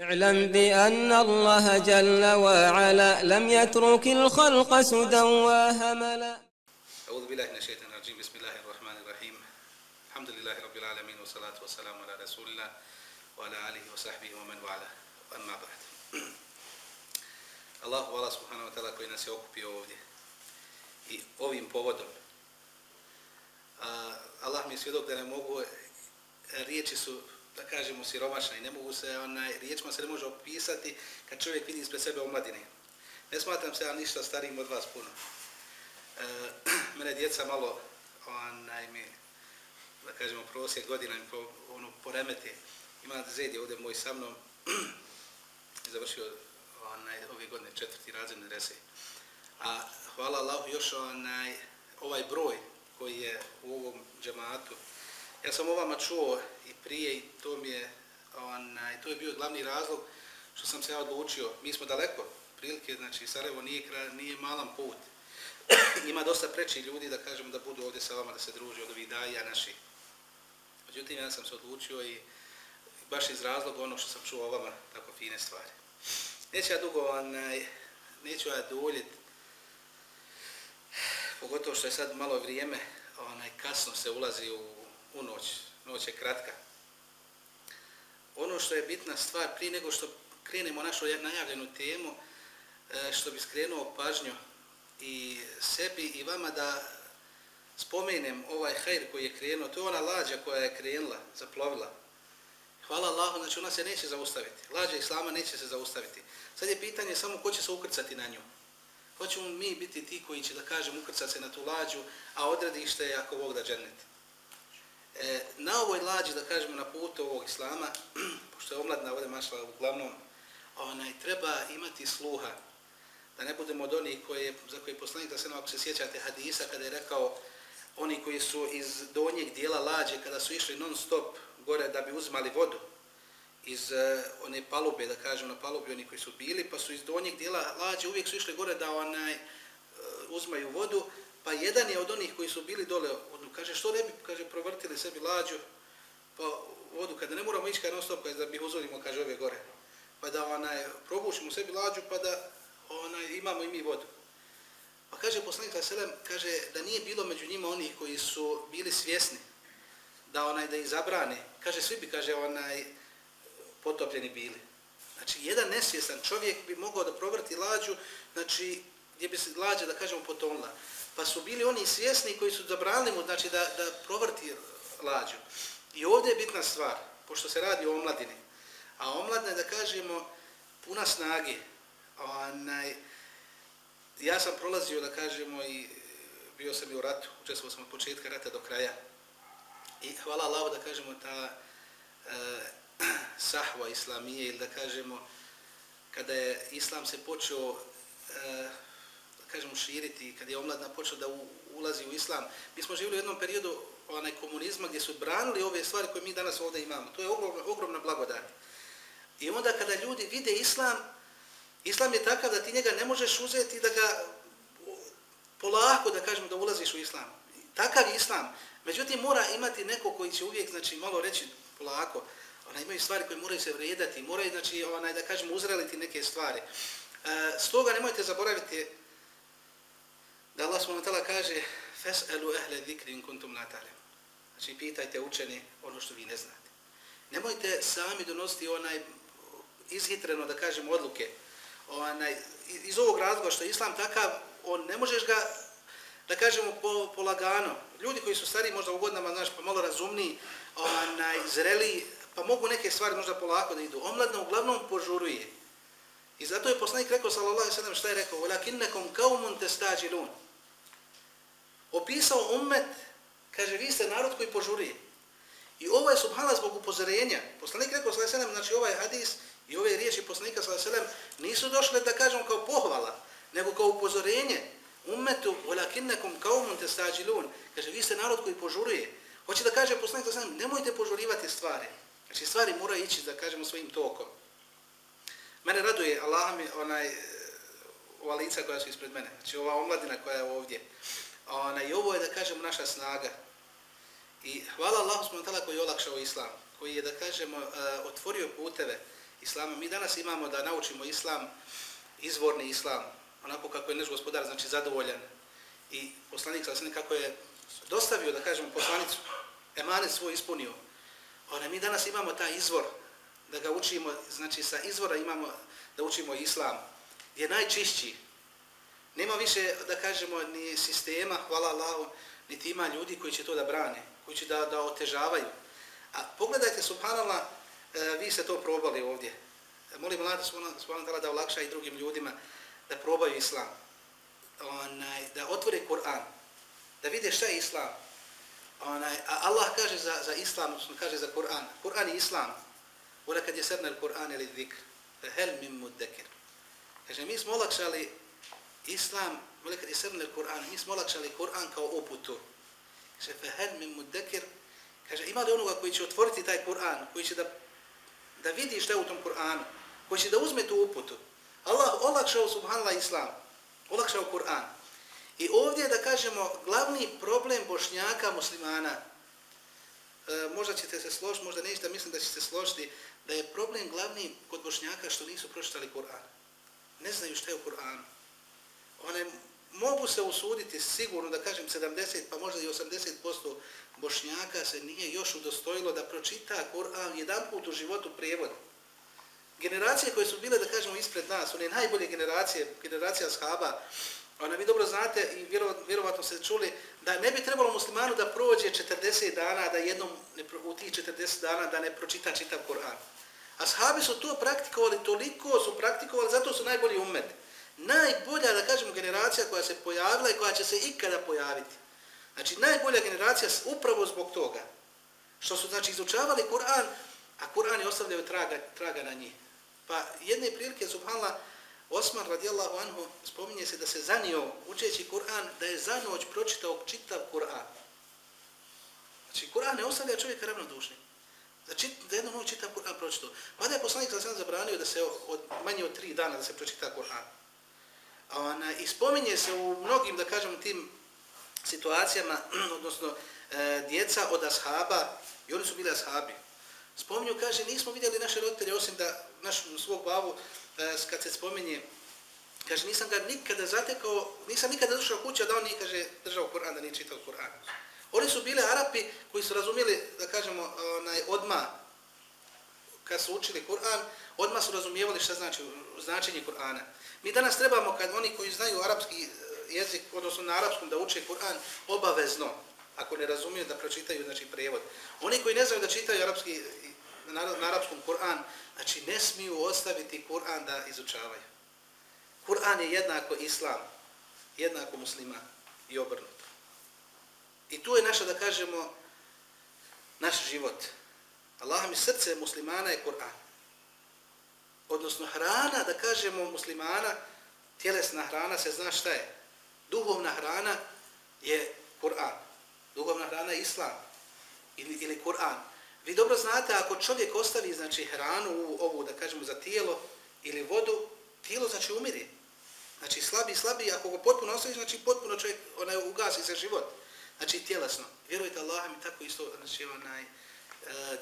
اعلم بأن الله جل وعلا لم يترك الخلق سدى وهملا. أعوذ بالله من الشيطان الرجيم. بسم الله الرحمن الرحيم. الحمد لله رب العالمين والصلاة والسلام على رسول الله وعلى آله وصحبه ومن والاه. أما بعد. الله hvala subhanahu wa ta'ala koji nas je okupio ovdje. I ovim povodom. Allah mi je svjedok da ne mogu, riječi su da kažemo siromašna i ne mogu se, onaj, riječima se ne može opisati kad čovjek vidi ispred sebe omladine. Ne smatram se ja ništa starijim od vas puno. E, mene djeca malo, onaj, mi, da kažemo, prosjek godina mi po, ono, poremeti. Ima Zed je ovdje moj sa mnom završio onaj, ove godine četvrti razredne rese. A hvala Allahu još onaj, ovaj broj koji je u ovom džematu, Ja sam o vama čuo i prije i to mi je, onaj, to je bio glavni razlog što sam se ja odlučio. Mi smo daleko, prilike, znači Sarajevo nije, nije malan put. Ima dosta preći ljudi da kažemo da budu ovdje sa vama, da se druži od ovih daja naši. Međutim, ja sam se odlučio i baš iz razloga ono što sam čuo o vama, tako fine stvari. Neću ja dugo, onaj, neću ja duljit, pogotovo što je sad malo vrijeme, onaj, kasno se ulazi u u noć. Noć je kratka. Ono što je bitna stvar, prije nego što krenemo našu najavljenu temu, e, što bi skrenuo pažnju i sebi i vama da spomenem ovaj hajr koji je krenuo, to je ona lađa koja je krenula, zaplovila. Hvala Allahu, znači ona se neće zaustaviti. Lađa Islama neće se zaustaviti. Sad je pitanje samo ko će se ukrcati na nju. Hoćemo mi biti ti koji će, da kažem, ukrcati se na tu lađu, a odredište je ako Bog da džennet. E, na ovoj lađi, da kažemo, na putu ovog islama, pošto je omladna ovdje mašala uglavnom, onaj, treba imati sluha, da ne budemo od onih koje, za koje poslanik, da se nam, ako se sjećate hadisa, kada je rekao, oni koji su iz donjeg dijela lađe, kada su išli non stop gore da bi uzmali vodu, iz uh, one palube, da kažemo, na palubi oni koji su bili, pa su iz donjeg dijela lađe uvijek su išli gore da onaj, e, uh, uzmaju vodu, pa jedan je od onih koji su bili dole kaže što ne bi kaže provrtili sebi lađu pa vodu kada ne moramo ići non stop da bi uzvodimo, kaže ove gore. Pa da onaj probušimo sebi lađu pa da onaj imamo i mi vodu. Pa kaže poslanik sallallahu kaže da nije bilo među njima onih koji su bili svjesni da onaj da ih zabrane. Kaže svi bi kaže onaj potopljeni bili. Znači jedan nesvjestan čovjek bi mogao da provrti lađu znači gdje bi se lađa da kažemo potonla pa su bili oni svjesni koji su zabranili mu znači, da, da provrti lađu. I ovdje je bitna stvar, pošto se radi o omladini. A omladina da kažemo, puna snage. Onaj, ja sam prolazio, da kažemo, i bio sam i u ratu, učestvovao sam od početka rata do kraja. I hvala Allah da kažemo, ta e, sahva islamije, ili da kažemo, kada je islam se počeo e, kažemo, širiti, kad je omladna počela da u, ulazi u islam. Mi smo živjeli u jednom periodu onaj komunizma gdje su branili ove stvari koje mi danas ovdje imamo. To je ogromna, ogromna blagodat. I onda kada ljudi vide islam, islam je takav da ti njega ne možeš uzeti da ga polako, da kažemo, da ulaziš u islam. Takav je islam. Međutim, mora imati neko koji će uvijek, znači, malo reći polako, ona imaju stvari koje moraju se vrijedati, moraju, znači, onaj, da kažemo, uzreliti neke stvari. E, stoga nemojte zaboraviti da Allah subhanahu wa ta'ala kaže Fes'elu ehle zikri in kuntum la ta'lamun. Znači pitajte učeni ono što vi ne znate. Nemojte sami donositi onaj izhitreno da kažem odluke. Onaj iz ovog razloga što je islam takav, on ne možeš ga da kažemo po, polagano. Ljudi koji su stari možda u godinama, znaš, pa malo razumni, onaj zreli, pa mogu neke stvari možda polako da idu. Omladna uglavnom požuruje. I zato je poslanik rekao sallallahu alejhi ve sellem šta je rekao: "Walakinnakum qaumun tastajilun." Opisao ummet, kaže, vi ste narod koji požuri. I ovo je subhala zbog upozorenja. Poslanik rekao, sa sallam, znači ovaj hadis i ove riječi poslanika, sa sallam, nisu došle, da kažem, kao pohvala, nego kao upozorenje. Ummetu, volakinnekom kaumun te stađilun. Kaže, vi ste narod koji požuruje. Hoće da kaže poslanik, sallam, nemojte požurivati stvari. Znači, stvari moraju ići, da kažemo, svojim tokom. Mene raduje, Allah mi, onaj, ova lica koja su ispred mene. Znači, ova omladina koja je ovdje. Ona, I ovo je, da kažemo, naša snaga. I hvala Allahu subhanahu wa ta'ala koji je olakšao islam, koji je, da kažemo, e, otvorio puteve islama. Mi danas imamo da naučimo islam, izvorni islam, onako kako je naš gospodar, znači zadovoljan. I poslanik sa kako je dostavio, da kažemo, poslanicu, emanet svoj ispunio. Ona, mi danas imamo taj izvor, da ga učimo, znači sa izvora imamo da učimo islam, je najčišći. Nema više, da kažemo, ni sistema, hvala Allahu, niti ima ljudi koji će to da brane, koji će da, da otežavaju. A pogledajte, subhanallah, e, vi ste to probali ovdje. E, molim Allah subhanallah da olakša i drugim ljudima da probaju islam. Onaj, da otvore Kur'an, da vide šta je islam. Onaj, a Allah kaže za, za islam, kaže za Kur'an. Kur'an je islam. Ura kad je srnel Kur'an ili dhikr. Hel mim muddekir. Kaže, mi smo olakšali islam, velika kad je srnel Kur'an, mi smo olakšali Kur'an kao uputu. Kaže, fehel min mudekir. Kaže, ima li onoga koji će otvoriti taj Kur'an, koji će da, da vidi šta je u tom Kur'anu, koji će da uzme tu uputu. Allah olakšao subhanallah islam, olakšao Kur'an. I ovdje da kažemo glavni problem bošnjaka muslimana, e, možda ćete se složiti, možda nećete, mislim da ćete se složiti, da je problem glavni kod bošnjaka što nisu pročitali Kur'an. Ne znaju šta je u Kur'anu. One mogu se usuditi sigurno da kažem 70 pa možda i 80% bošnjaka se nije još udostojilo da pročita Kur'an jedan put u životu prijevod. Generacije koje su bile, da kažemo, ispred nas, one najbolje generacije, generacija shaba, ona vi dobro znate i vjerovatno se čuli da ne bi trebalo muslimanu da prođe 40 dana, da jednom ne, u tih 40 dana da ne pročita čitav Kur'an. Ashabi su to praktikovali, toliko su praktikovali, zato su najbolji umet. Najbolja, da kažemo, generacija koja se pojavila i koja će se ikada pojaviti. Znači, najbolja generacija upravo zbog toga. Što su, znači, izučavali Kur'an, a Kur'an je ostavljaju traga, traga na njih. Pa jedne prilike, subhanallah, Osman radijallahu anhu spominje se da se zanio učeći Kur'an, da je za noć pročitao čitav Kur'an. Znači, Kur'an ne ostavlja čovjeka ravnodušnim. Znači, da jednu noć čitav Kur'an pročitao. Pa Mada je poslanik za sam zabranio da se od, manje od tri dana da se pročita Kur'an. Ona, I spominje se u mnogim, da kažem, tim situacijama, odnosno e, djeca od ashaba, i oni su bili ashabi. Spominju, kaže, nismo vidjeli naše roditelje, osim da naš svog bavu, e, kad se spominje, kaže, nisam ga nikada zatekao, nisam nikada došao kuća da on nije, kaže, držao Kur'an, da nije čitao Kur'an. Oni su bili Arapi koji su razumijeli, da kažemo, onaj, odma kad su učili Kur'an, odma su razumijevali šta znači značenje Kur'ana. Mi danas trebamo, kad oni koji znaju arapski eh, jezik, odnosno na arapskom, da uče Kur'an, obavezno, ako ne razumiju, da pročitaju znači, prijevod. Oni koji ne znaju da čitaju arapski, na, na arapskom Kur'an, znači ne smiju ostaviti Kur'an da izučavaju. Kur'an je jednako islam, jednako musliman i obrnuto. I tu je naša, da kažemo, naš život. Allah mi srce muslimana je Kur'an. Odnosno hrana, da kažemo muslimana, tjelesna hrana se zna šta je. Duhovna hrana je Kur'an. Duhovna hrana je Islam ili, ili Kur'an. Vi dobro znate, ako čovjek ostavi znači, hranu u ovu, da kažemo, za tijelo ili vodu, tijelo znači umiri. Znači slabi, slabi, ako ga potpuno ostavi, znači potpuno čovjek onaj, ugasi se život. Znači tjelesno. Vjerujte Allah mi tako isto, znači onaj, e,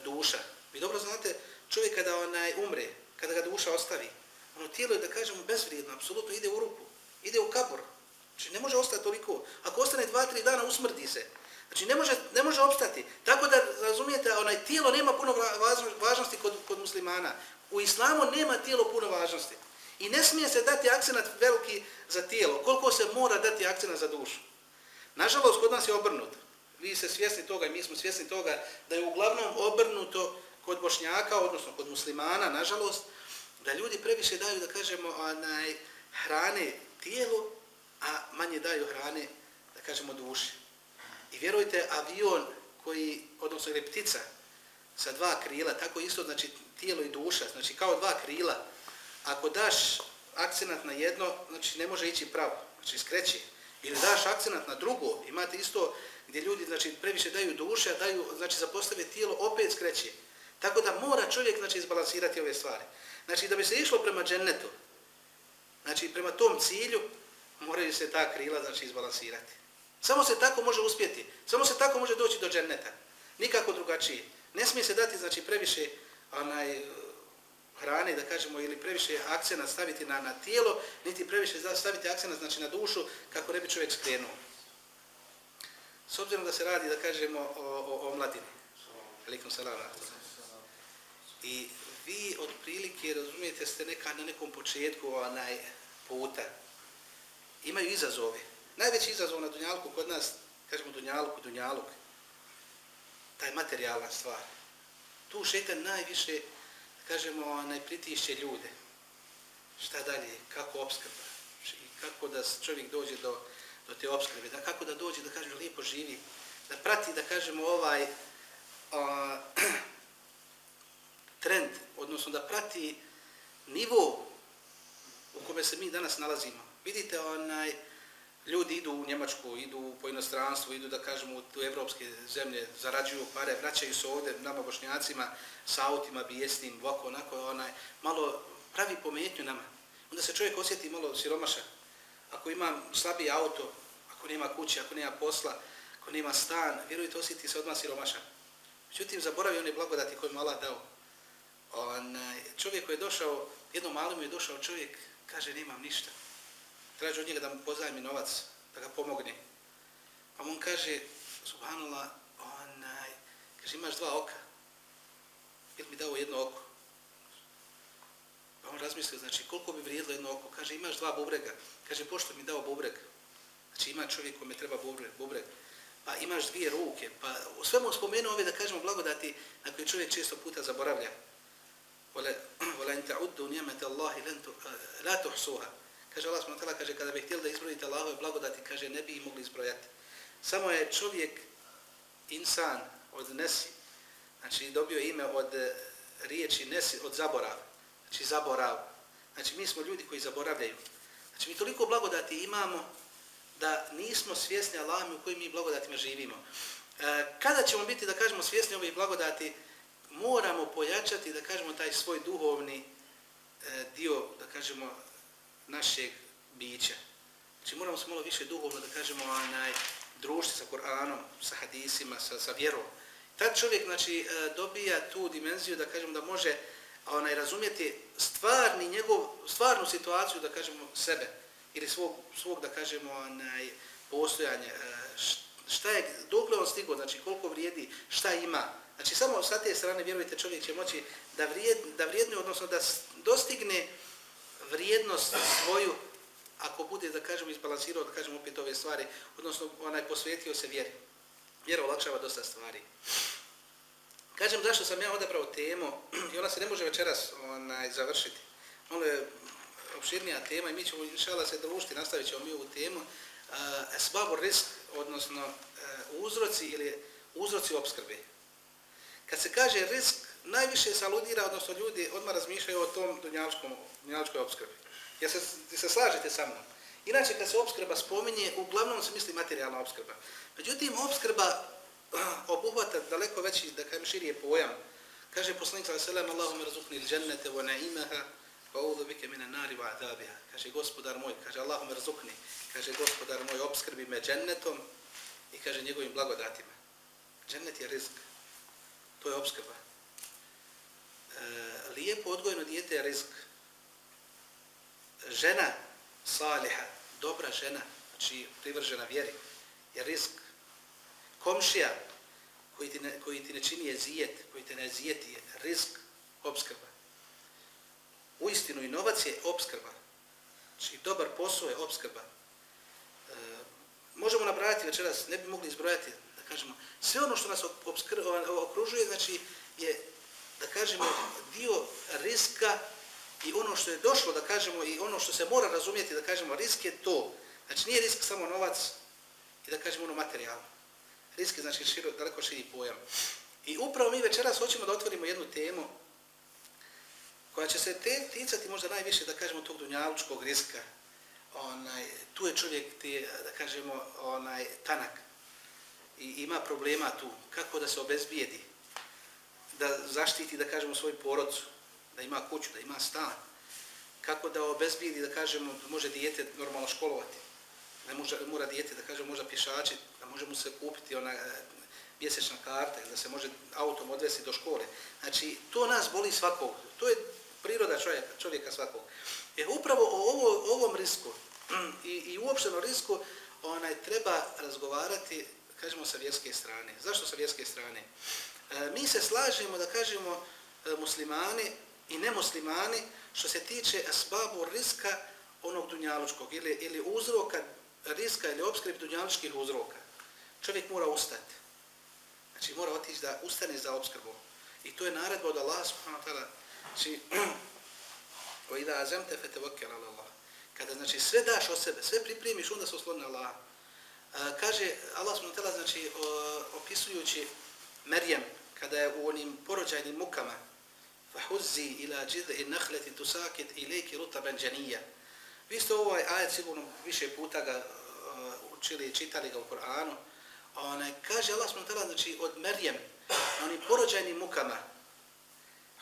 duša. Vi dobro znate, čovjek kada onaj umre, kada ga duša ostavi, ono tijelo je, da kažemo, bezvrijedno, apsolutno ide u ruku, ide u kabor. Znači ne može ostati toliko. Ako ostane dva, tri dana, usmrdi se. Znači ne može, ne može opstati. Tako da razumijete, onaj tijelo nema puno važnosti kod, kod muslimana. U islamu nema tijelo puno važnosti. I ne smije se dati akcenat veliki za tijelo, koliko se mora dati akcenat za dušu. Nažalost, kod nas je obrnuto. Vi ste svjesni toga i mi smo svjesni toga da je uglavnom obrnuto kod bošnjaka, odnosno kod muslimana, nažalost, da ljudi previše daju, da kažemo, onaj, hrane tijelu, a manje daju hrane, da kažemo, duši. I vjerujte, avion koji, odnosno ili ptica sa dva krila, tako isto, znači tijelo i duša, znači kao dva krila, ako daš akcenat na jedno, znači ne može ići pravo, znači skreći. Ili daš akcenat na drugo, imate isto gdje ljudi znači previše daju duše, a daju, znači zapostave tijelo, opet skreći. Tako da mora čovjek znači izbalansirati ove stvari. Znači da bi se išlo prema džennetu, znači prema tom cilju, moraju se ta krila znači izbalansirati. Samo se tako može uspjeti. Samo se tako može doći do dženneta. Nikako drugačije. Ne smije se dati znači previše onaj hrane, da kažemo, ili previše akcena staviti na, na tijelo, niti previše staviti akcena znači, na dušu, kako ne bi čovjek skrenuo. S obzirom da se radi, da kažemo, o, o, o mladini. Alikum salam. I vi od prilike, razumijete, ste neka na nekom početku onaj puta. Imaju izazove. Najveći izazov na Dunjalku kod nas, kažemo Dunjalku, Dunjaluk, taj materijalna stvar. Tu šetan najviše, kažemo, onaj pritišće ljude. Šta dalje, kako obskrba, kako da čovjek dođe do, do te obskrbe, da kako da dođe, da kažemo, lijepo živi, da prati, da kažemo, ovaj a, trend, odnosno da prati nivo u kome se mi danas nalazimo. Vidite, onaj, ljudi idu u Njemačku, idu po inostranstvu, idu da kažemo u evropske zemlje, zarađuju pare, vraćaju se ovdje nama bošnjacima sa autima bijesnim, ovako, onako, onaj, malo pravi pometnju nama. Onda se čovjek osjeti malo siromaša. Ako ima slabiji auto, ako nema kuće, ako nema posla, ako nema stan, vjerujte, osjeti se odmah siromaša. Međutim, zaboravi one blagodati koje mu Allah dao. Onaj, čovjek koji je došao, jednom malom je došao čovjek, kaže, nemam ništa traži od njega da mu pozajmi novac, da ga pomogne. Pa mu on kaže, subhanallah, onaj, kaže, imaš dva oka. Jel mi dao jedno oko? Pa on razmislio, znači, koliko bi vrijedilo jedno oko? Kaže, imaš dva bubrega. Kaže, pošto mi dao bubreg? Znači, ima čovjek kome treba bubreg. bubreg. Pa imaš dvije ruke. Pa u svemu spomenu ove, da kažemo, blagodati na koje čovjek često puta zaboravlja. Vola in ta'uddu nijemete Allahi la tuhsuha. Kaže Allah subhanahu wa kaže kada bi htjeli da izbrojite Allahove blagodati, kaže ne bi ih mogli izbrojati. Samo je čovjek insan od nesi, znači dobio ime od eh, riječi nesi, od zaborav. Znači zaborav. Znači mi smo ljudi koji zaboravljaju. Znači mi toliko blagodati imamo da nismo svjesni Allahom u kojim mi blagodatima živimo. Eh, kada ćemo biti, da kažemo, svjesni ovih blagodati, moramo pojačati, da kažemo, taj svoj duhovni e, dio, da kažemo, našeg bića. Znači moramo se malo više duhovno da kažemo onaj društvo sa Koranom, sa hadisima, sa, sa vjerom. Tad čovjek znači e, dobija tu dimenziju da kažemo da može onaj razumjeti stvarni njegov stvarnu situaciju da kažemo sebe ili svog svog da kažemo onaj postojanje e, šta je dokle on stigao znači koliko vrijedi šta ima znači samo sa te strane vjerujte čovjek će moći da vrijed da vrijedne, odnosno da dostigne vrijednost svoju, ako bude, da kažemo, izbalansirao, da kažemo opet ove stvari, odnosno onaj posvetio se vjeri. Vjera olakšava dosta stvari. Kažem zašto sam ja odabrao temu i ona se ne može večeras onaj, završiti. Ono je opširnija tema i mi ćemo inšala se družiti, nastavit ćemo mi ovu temu. Uh, esbabu risk, odnosno uh, uzroci ili uzroci obskrbe. Kad se kaže risk, najviše se aludira, odnosno ljudi odmah razmišljaju o tom dunjaličkom, dunjaličkoj obskrbi. Ja se, se slažete sa mnom. Inače, kad se obskrba spominje, uglavnom se misli materijalna obskrba. Međutim, obskrba obuhvata daleko veći, da kajem širije pojam. Kaže poslanik sallallahu alejhi ve sellem: "Allahumma rzuqni al-jannata wa na'imaha wa a'udhu bika min an-nari wa 'adabiha." Kaže gospodar moj, kaže Allahumma rzuqni, kaže gospodar moj, obskrbi me džennetom i kaže njegovim blagodatima. Džennet je rizik. To je obskrba. E, lijepo odgojeno dijete je rizk. Žena saliha, dobra žena, znači privržena vjeri, je rizk. Komšija koji ti ne, koji ti ne čini jezijet, koji te ne jezijeti je rizk, obskrba. U istinu i novac je obskrba. Znači dobar posao je obskrba. E, možemo nabrajati večeras, ne bi mogli izbrojati, da kažemo, sve ono što nas ovaj, okružuje, znači je da kažemo, dio riska i ono što je došlo, da kažemo, i ono što se mora razumijeti, da kažemo, risk je to. Znači, nije risk samo novac i da kažemo ono materijalno. Risk je, znači, širo, daleko širi pojam. I upravo mi večeras hoćemo da otvorimo jednu temu koja će se te, ticati možda najviše, da kažemo, tog dunjalučkog riska. Onaj, tu je čovjek, ti, da kažemo, onaj, tanak. I ima problema tu. Kako da se obezbijedi da zaštiti, da kažemo, svoju porodcu, da ima kuću, da ima stan, kako da obezbijedi, da kažemo, da može dijete normalno školovati, da može, mora dijete, da kažemo, možda pješači, da može mu se kupiti ona e, mjesečna karta, da se može autom odvesti do škole. Znači, to nas boli svakog. To je priroda čovjeka, čovjeka svakog. E upravo o ovo, ovom risku i, i uopšteno risku onaj treba razgovarati, kažemo, sa vjerske strane. Zašto sa vjerske strane? E, mi se slažemo da kažemo e, muslimani i nemuslimani što se tiče asbabu riska onog dunjalučkog ili, ili uzroka riska ili obskrib dunjalučkih uzroka. Čovjek mora ustati. Znači mora otići da ustane za obskrbu. I to je naredba od Allah subhanahu wa ta'ala. Znači, o ida azemte fe tevokel ala Allah. Kada znači sve daš od sebe, sve pripremiš, onda se osloni na Allaha kaže Allah subhanahu wa ta'ala, znači opisujući Merjem, kada je u onim porođajnim mukama, fahuzzi ila jid'i nakhlati tusakit ilayki rutaban janiyya. Vi ste ovaj ajet sigurno više puta ga uh, učili i čitali ga u Kur'anu. Onaj, kaže Allah s.w.t. znači od Merjem, na onim porođajnim mukama,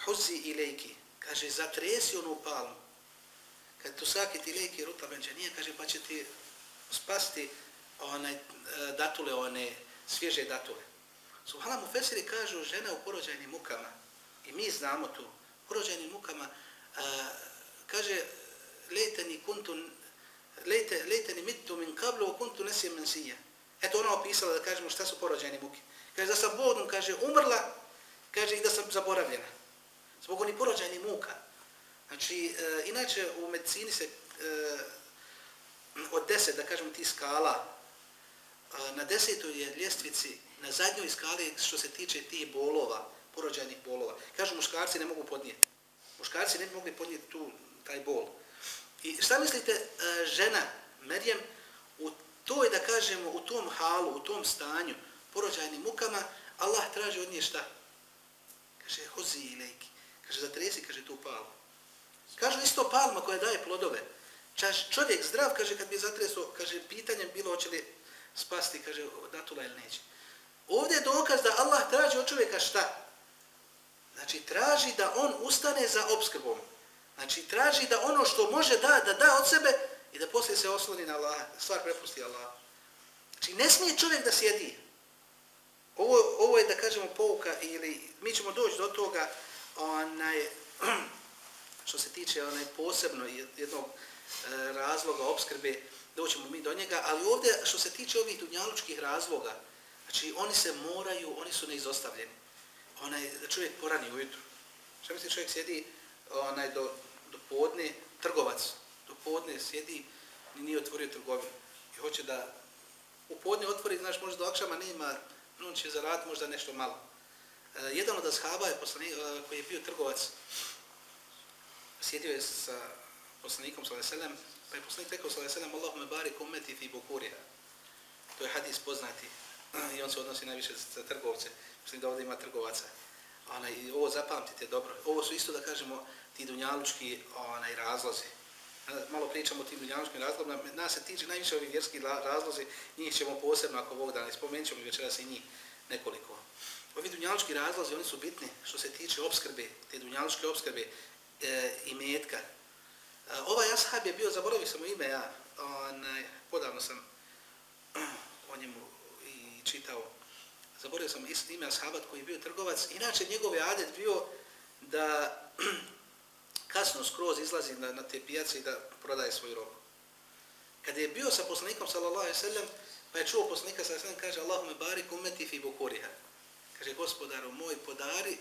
huzzi ilayki, kaže zatresi onu palmu. Kad tusakit ilayki rutaban janiyya, kaže pa će ti spasti one, e, datule, one svježe datule. Subhala mu Fesiri kažu žena u porođajnim mukama, i mi znamo tu, u porođajnim mukama, a, kaže, lejteni kuntu, lejte, lejteni mitu min kablu, u kuntu nesi mensija. Eto ona opisala da kažemo šta su porođajne muke. Kaže, da sam bodom, kaže, umrla, kaže, i da sam zaboravljena. Zbog oni porođajni muka. Znači, e, inače u medicini se e, od deset, da kažemo, ti skala, na desetoj je ljestvici na zadnjoj skali što se tiče tih bolova, porođajnih bolova. Kažu, muškarci ne mogu podnijeti. Muškarci ne mogli podnijeti tu, taj bol. I šta mislite, e, žena, Merjem, u toj, da kažemo, u tom halu, u tom stanju, porođajnim mukama, Allah traži od nje šta? Kaže, hozi i lejki. Kaže, zatresi, kaže, tu palmu. Kažu isto palma koja daje plodove. Čaš, čovjek zdrav, kaže, kad bi zatreso, kaže, pitanjem bilo hoće li spasti, kaže, datula ili neće. Ovdje je dokaz da Allah traži od čovjeka šta? Znači, traži da on ustane za obskrbom. Znači, traži da ono što može da, da da od sebe i da poslije se osloni na Allah, stvar prepusti Allah. Znači, ne smije čovjek da sjedi. Ovo, ovo je, da kažemo, pouka ili mi ćemo doći do toga onaj, što se tiče onaj posebno jednog e, razloga obskrbe, doćemo mi do njega, ali ovdje što se tiče ovih dunjalučkih razloga, Znači, oni se moraju, oni su neizostavljeni. Onaj, da čovjek porani ujutru. Šta misli, čovjek sjedi onaj, do, do podne, trgovac, do podne sjedi i nije otvorio trgovinu. I hoće da u podne otvori, znaš, možda do akšama nema, on će zaraditi možda nešto malo. E, jedan od ashaba je poslani, e, koji je bio trgovac, sjedio je sa poslanikom sallallahu pa je poslanik rekao sallallahu alejhi ve sellem Allahumma barik ummati fi bukuriha. To je hadis poznati i on se odnosi najviše za trgovce. Mislim da ovdje ima trgovaca. Ona, i ovo zapamtite dobro. Ovo su isto da kažemo ti dunjalučki onaj, razlozi. E, malo pričamo o tim dunjalučkim razlozima. Nas se tiče najviše ovih vjerskih razlozi. Njih ćemo posebno ako Bog da ne spomenut ćemo večeras i njih nekoliko. Ovi dunjalučki razlozi, oni su bitni što se tiče obskrbe, te dunjalučke obskrbe e, i metka. Eh, ovaj ashab je bio, zaboravio sam ime ja, onaj, podavno sam o njemu čitao. Zaboravio sam isti ime Ashabat koji je bio trgovac. Inače, njegov je adet bio da kasno skroz izlazi na, na te pijace i da prodaje svoju robu. Kad je bio sa poslanikom, sallallahu alaihi sallam, pa je čuo poslanika, sallallahu alaihi sallam, kaže Allahume barik umeti fi bukuriha. Kaže, gospodaru moj, podari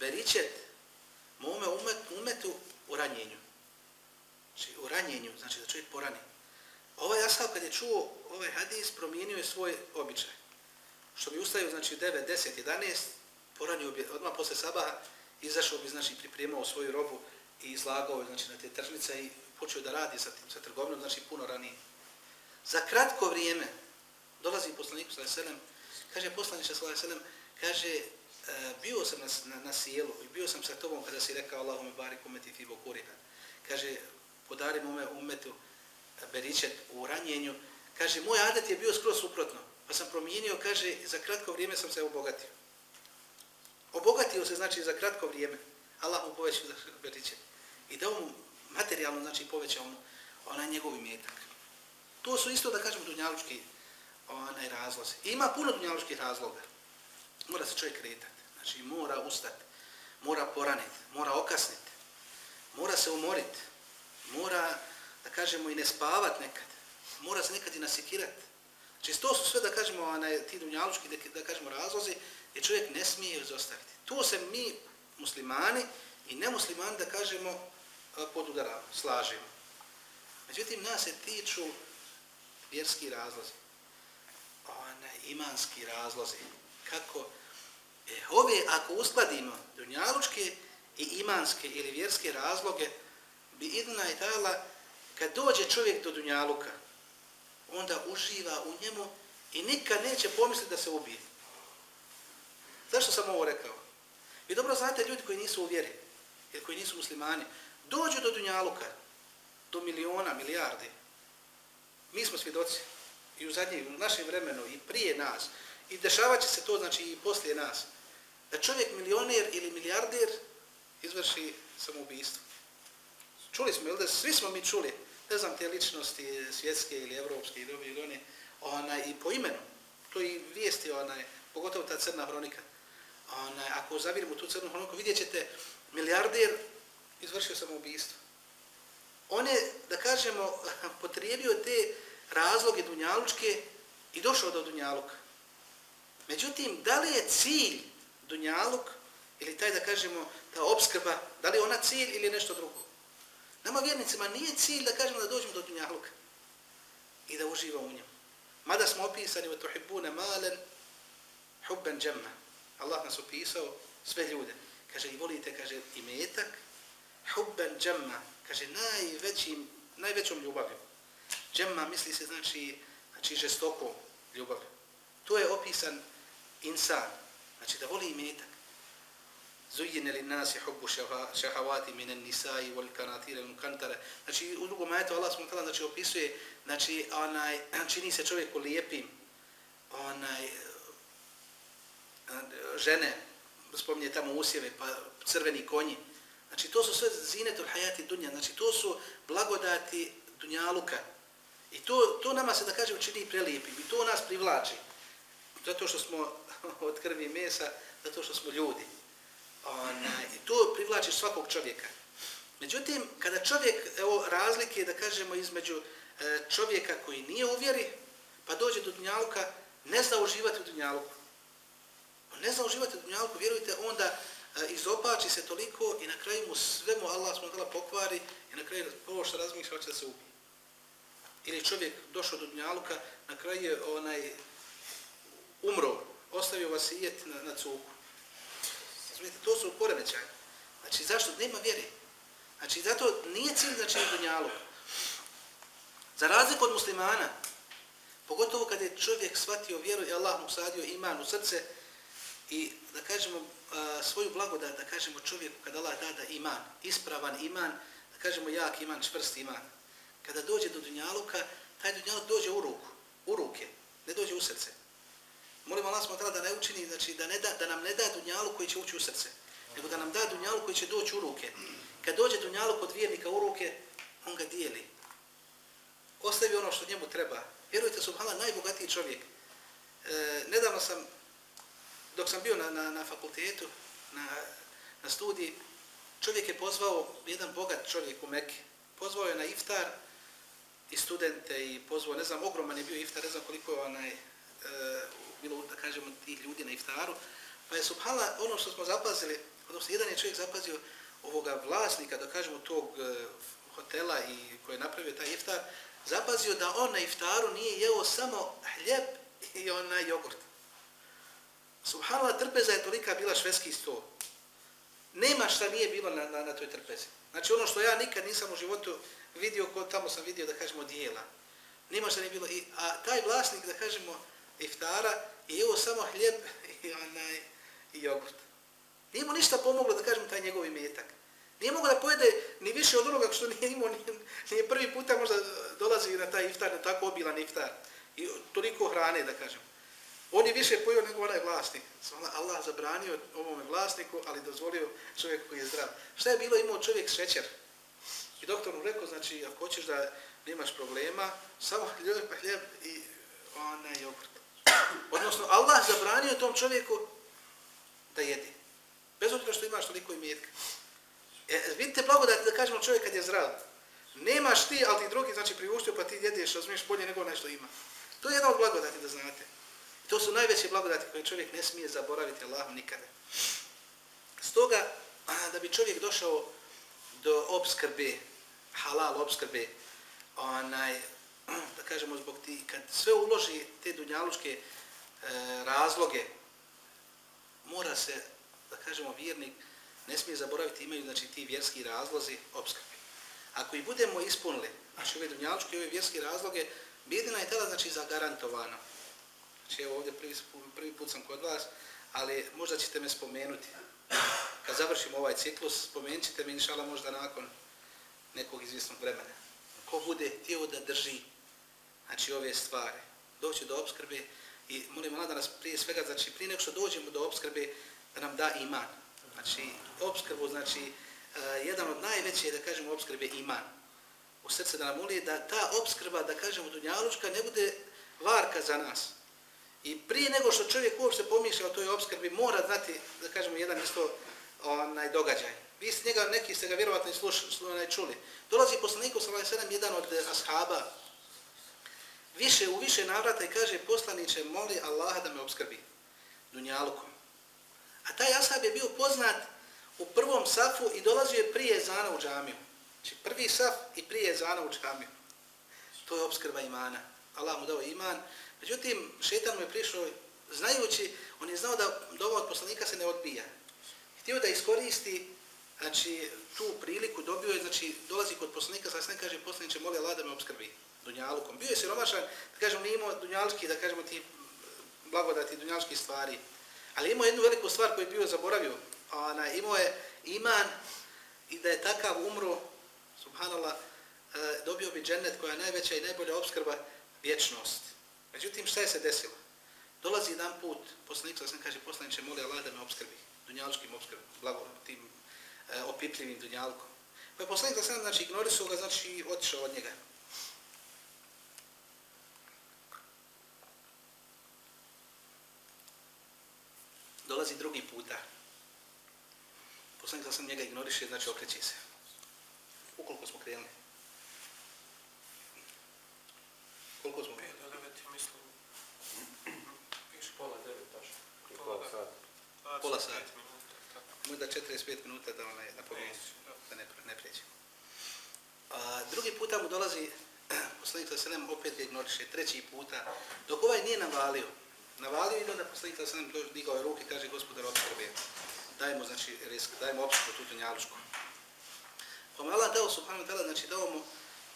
beričet mome umet, umetu u ranjenju. Znači, u ranjenju, znači da čovjek porani. Ovaj ashab, kad je čuo ovaj hadis, promijenio je svoj običaj što bi ustavio, znači 9, 10, 11, poranio bi odmah posle sabaha, izašao bi znači pripremao svoju robu i izlagao znači na te tržnice i počeo da radi sa tim sa trgovinom znači puno ranije. Za kratko vrijeme dolazi poslanik sallallahu alejhi ve kaže poslanik sallallahu alejhi ve kaže e, bio sam na, na, na sjelu i bio sam sa tobom kada si rekao Allahume barik umeti fi bukurina. Kaže podari mome umetu e, beričet u ranjenju. Kaže moj adet je bio skroz suprotno. Pa sam promijenio, kaže, za kratko vrijeme sam se obogatio. Obogatio se, znači, za kratko vrijeme. Allah mu povećao za beriče. I dao mu materijalno, znači, povećao mu onaj njegov imetak. To su isto, da kažemo, dunjalučki onaj razlozi. I ima puno dunjalučkih razloga. Mora se čovjek kretati. Znači, mora ustati. Mora poraniti. Mora okasniti. mora se umoriti, mora, da kažemo, i ne spavat nekad, mora se nekad i nasekirati. Znači, to su sve, da kažemo, onaj, ti dunjalučki, da, da kažemo, razlozi, gdje čovjek ne smije izostaviti. Tu se mi, muslimani i nemuslimani, da kažemo, podudaramo, slažimo. Međutim, nas se tiču vjerski razlozi, one, imanski razlozi. Kako? E, ove, ako uskladimo dunjalučke i imanske ili vjerske razloge, bi idna i dala, kad dođe čovjek do dunjaluka, onda uživa u njemu i nikad neće pomisliti da se ubije. Zašto sam ovo rekao? Vi dobro znate ljudi koji nisu u vjeri, ili koji nisu muslimani, dođu do dunjaluka, do miliona, milijardi. Mi smo svjedoci i u zadnjem, u našem vremenu i prije nas. I dešavat će se to, znači i poslije nas. Da čovjek milioner ili milijarder izvrši samoubistvo. Čuli smo, ili da svi smo mi čuli, ne znam te ličnosti svjetske ili evropske ili ove ili one, onaj, i po imenu. To i vijesti, onaj, pogotovo ta crna hronika. Onaj, ako zavirimo tu crnu hroniku, vidjet ćete milijarder izvršio samoubistvo. On je, da kažemo, potrijebio te razloge dunjalučke i došao do dunjaluka. Međutim, da li je cilj dunjaluk ili taj, da kažemo, ta obskrba, da li ona cilj ili nešto drugo? Nama vjernicima nije cilj da kažemo da dođemo do dunjahluka i da uživamo u njemu. Mada smo opisani u tuhibbune malen hubben džemma. Allah nas opisao sve ljude. Kaže, i volite, kaže, i metak, hubben džemma, kaže, najvećim, najvećom ljubavljom. Džemma misli se znači, znači žestokom ljubav. To je opisan insan, znači da voli imetak. Zujjene li nas hubbu šahavati minen nisai vol kanatire un kantare. Znači u drugom ajetu Allah smo tala znači, opisuje, znači onaj, čini se čovjeku lijepim, onaj, žene, spominje tamo usjeve, pa crveni konji. Znači to su sve zinetul hajati dunja, znači to su blagodati dunjaluka. I to, to nama se, da kažem, čini prelijepim i to nas privlači. Zato što smo od krvi i mesa, zato što smo ljudi. Onaj, I to privlači svakog čovjeka. Međutim, kada čovjek, evo razlike, da kažemo, između e, čovjeka koji nije u vjeri, pa dođe do dunjaluka, ne zna uživati u dunjaluku. On ne zna uživati u dunjaluku, vjerujte, onda e, izopači se toliko i na kraju mu sve mu Allah smo pokvari i na kraju prvo što razmišlja, hoće da se ubije ili čovjek došao do dunjaluka, na kraju je onaj umro, ostavio vasijet na, na cuku. Razumijete, to su poremećaje. Znači, zašto? Nema vjeri. Znači, zato nije cilj znači dunjaluk. Za razliku od muslimana, pogotovo kad je čovjek shvatio vjeru i Allah mu sadio iman u srce i da kažemo svoju blagodat, da kažemo čovjeku kada Allah da da iman, ispravan iman, da kažemo jak iman, čvrst iman, kada dođe do dunjaluka, taj dunjaluk dođe u ruku, u ruke, ne dođe u srce. Molim Allah smo da ne učini, znači da, ne da, da nam ne da dunjalu koji će ući u srce, nego da nam da dunjalu koji će doći u ruke. Kad dođe dunjalu kod vjernika u ruke, on ga dijeli. Ostavi ono što njemu treba. Vjerujte, subhala, najbogatiji čovjek. E, nedavno sam, dok sam bio na, na, na fakultetu, na, na studiji, čovjek je pozvao, jedan bogat čovjek u Mekke, pozvao je na iftar, i studente i pozvao, ne znam, ogroman je bio iftar, ne znam koliko je onaj, e, bilo, da kažemo, tih ljudi na iftaru, pa je subhala, ono što smo zapazili, odnosno jedan je čovjek zapazio ovoga vlasnika, da kažemo, tog e, hotela i koji je napravio taj iftar, zapazio da on na iftaru nije jeo samo hljeb i onaj jogurt. Subhala, trpeza je tolika bila švedski sto. Nema šta nije bilo na, na, na toj trpezi. Znači ono što ja nikad nisam u životu vidio, ko tamo sam vidio, da kažemo, dijela. Nema šta nije bilo. I, a taj vlasnik, da kažemo, iftara, i evo samo hljeb i, onaj, i jogurt. Nije mu ništa pomoglo, da kažemo, taj njegov imetak. Nije mogo da pojede ni više od onoga što nije imao, nije, nije prvi puta možda dolazi na taj iftar, na tako obilan iftar. I toliko hrane, da kažem. On je više pojio nego onaj vlasnik. Allah zabranio ovome vlasniku, ali dozvolio čovjeku koji je zdrav. Šta je bilo imao čovjek šećer? I doktor mu rekao, znači, ako hoćeš da nemaš problema, samo hljeb, hljeb i onaj jogurt. Odnosno, Allah zabranio tom čovjeku da jede. Bez obzira što imaš toliko imetka. E, vidite blagodati da kažemo čovjek kad je zdrav. Nemaš ti, ali ti drugi, znači priuštio pa ti jedeš, razumiješ bolje nego nešto ima. To je jedna od blagodati da znate. To su najveće blagodati koje čovjek ne smije zaboraviti Allahom nikada. Stoga, da bi čovjek došao do obskrbe, halal obskrbe, onaj, da kažemo zbog ti, kad sve uloži te dunjaluške e, razloge, mora se, da kažemo, vjernik, ne smije zaboraviti, imaju znači ti vjerski razlozi obskrbe. Ako i budemo ispunili, znači ove dunjalučke i ove vjerske razloge, bjedina je tada znači zagarantovana. Znači evo ovdje prvi, prvi put sam kod vas, ali možda ćete me spomenuti. Kad završimo ovaj ciklus, spomenut ćete me inšala možda nakon nekog izvjesnog vremena. Ko bude htio da drži znači ove stvari, doći do obskrbe i molim Allah da nas prije svega, znači prije nego što dođemo do obskrbe, da nam da iman. Znači, obskrbu, znači, uh, jedan od najveće, da kažemo, obskrbe iman. U srce da nam ulije da ta obskrba, da kažemo, dunjalučka, ne bude varka za nas. I prije nego što čovjek uopšte pomišlja o toj obskrbi, mora znati, da kažemo, jedan isto onaj događaj. Vi ste njega, neki ste ga vjerovatno slušali, čuli. Dolazi poslaniku sa 7 jedan od ashaba, više u više navrata i kaže poslaniće, moli Allaha da me obskrbi dunjalukom. A taj ashab je bio poznat u prvom safu i dolazio je prije zana u džamiju. Znači prvi saf i prije zana u džamiju. To je obskrba imana. Allah mu dao iman. Međutim, šetan mu je prišao, znajući, on je znao da dova od poslanika se ne odbija. Htio da iskoristi znači, tu priliku, dobio je, znači, dolazi kod poslanika, sada se ne kaže, poslaniće, moli Allah da me obskrbi dunjalukom. Bio je siromašan, da kažemo, nije imao dunjalski, da kažemo, ti blagodati dunjalski stvari. Ali imao jednu veliku stvar koju je bio zaboravio. Ona, imao je iman i da je takav umro, subhanallah, e, dobio bi džennet koja je najveća i najbolja obskrba, vječnost. Međutim, šta je se desilo? Dolazi jedan put, poslanik sam kaže, poslaniče, moli Allah da me obskrbi, dunjalučkim obskrbom, blago tim e, opipljivim dunjalkom. Pa je poslanik sam, znači, ignorisuo ga, znači, otišao od njega. Dolazi drugi puta. Poslanik sam njega ignoriše, znači okreće se. Ukoliko smo krenuli? Koliko smo krenuli? mislim. Piš pola devet, taš. Pola sat. Pola sat. Možda 45 minuta da onaj napomenu, da ne, ne pređe. A, drugi puta mu dolazi, poslanik sa selem opet ga ignoriše, treći puta, dok ovaj nije navalio, navalio i onda poslanik sa sam digao je ruke i kaže gospodar opskrbe. dajmo znači risk, dajmo opskrbu tu dunjalučku. Pa mu Allah dao subhanahu ta'ala, znači dao mu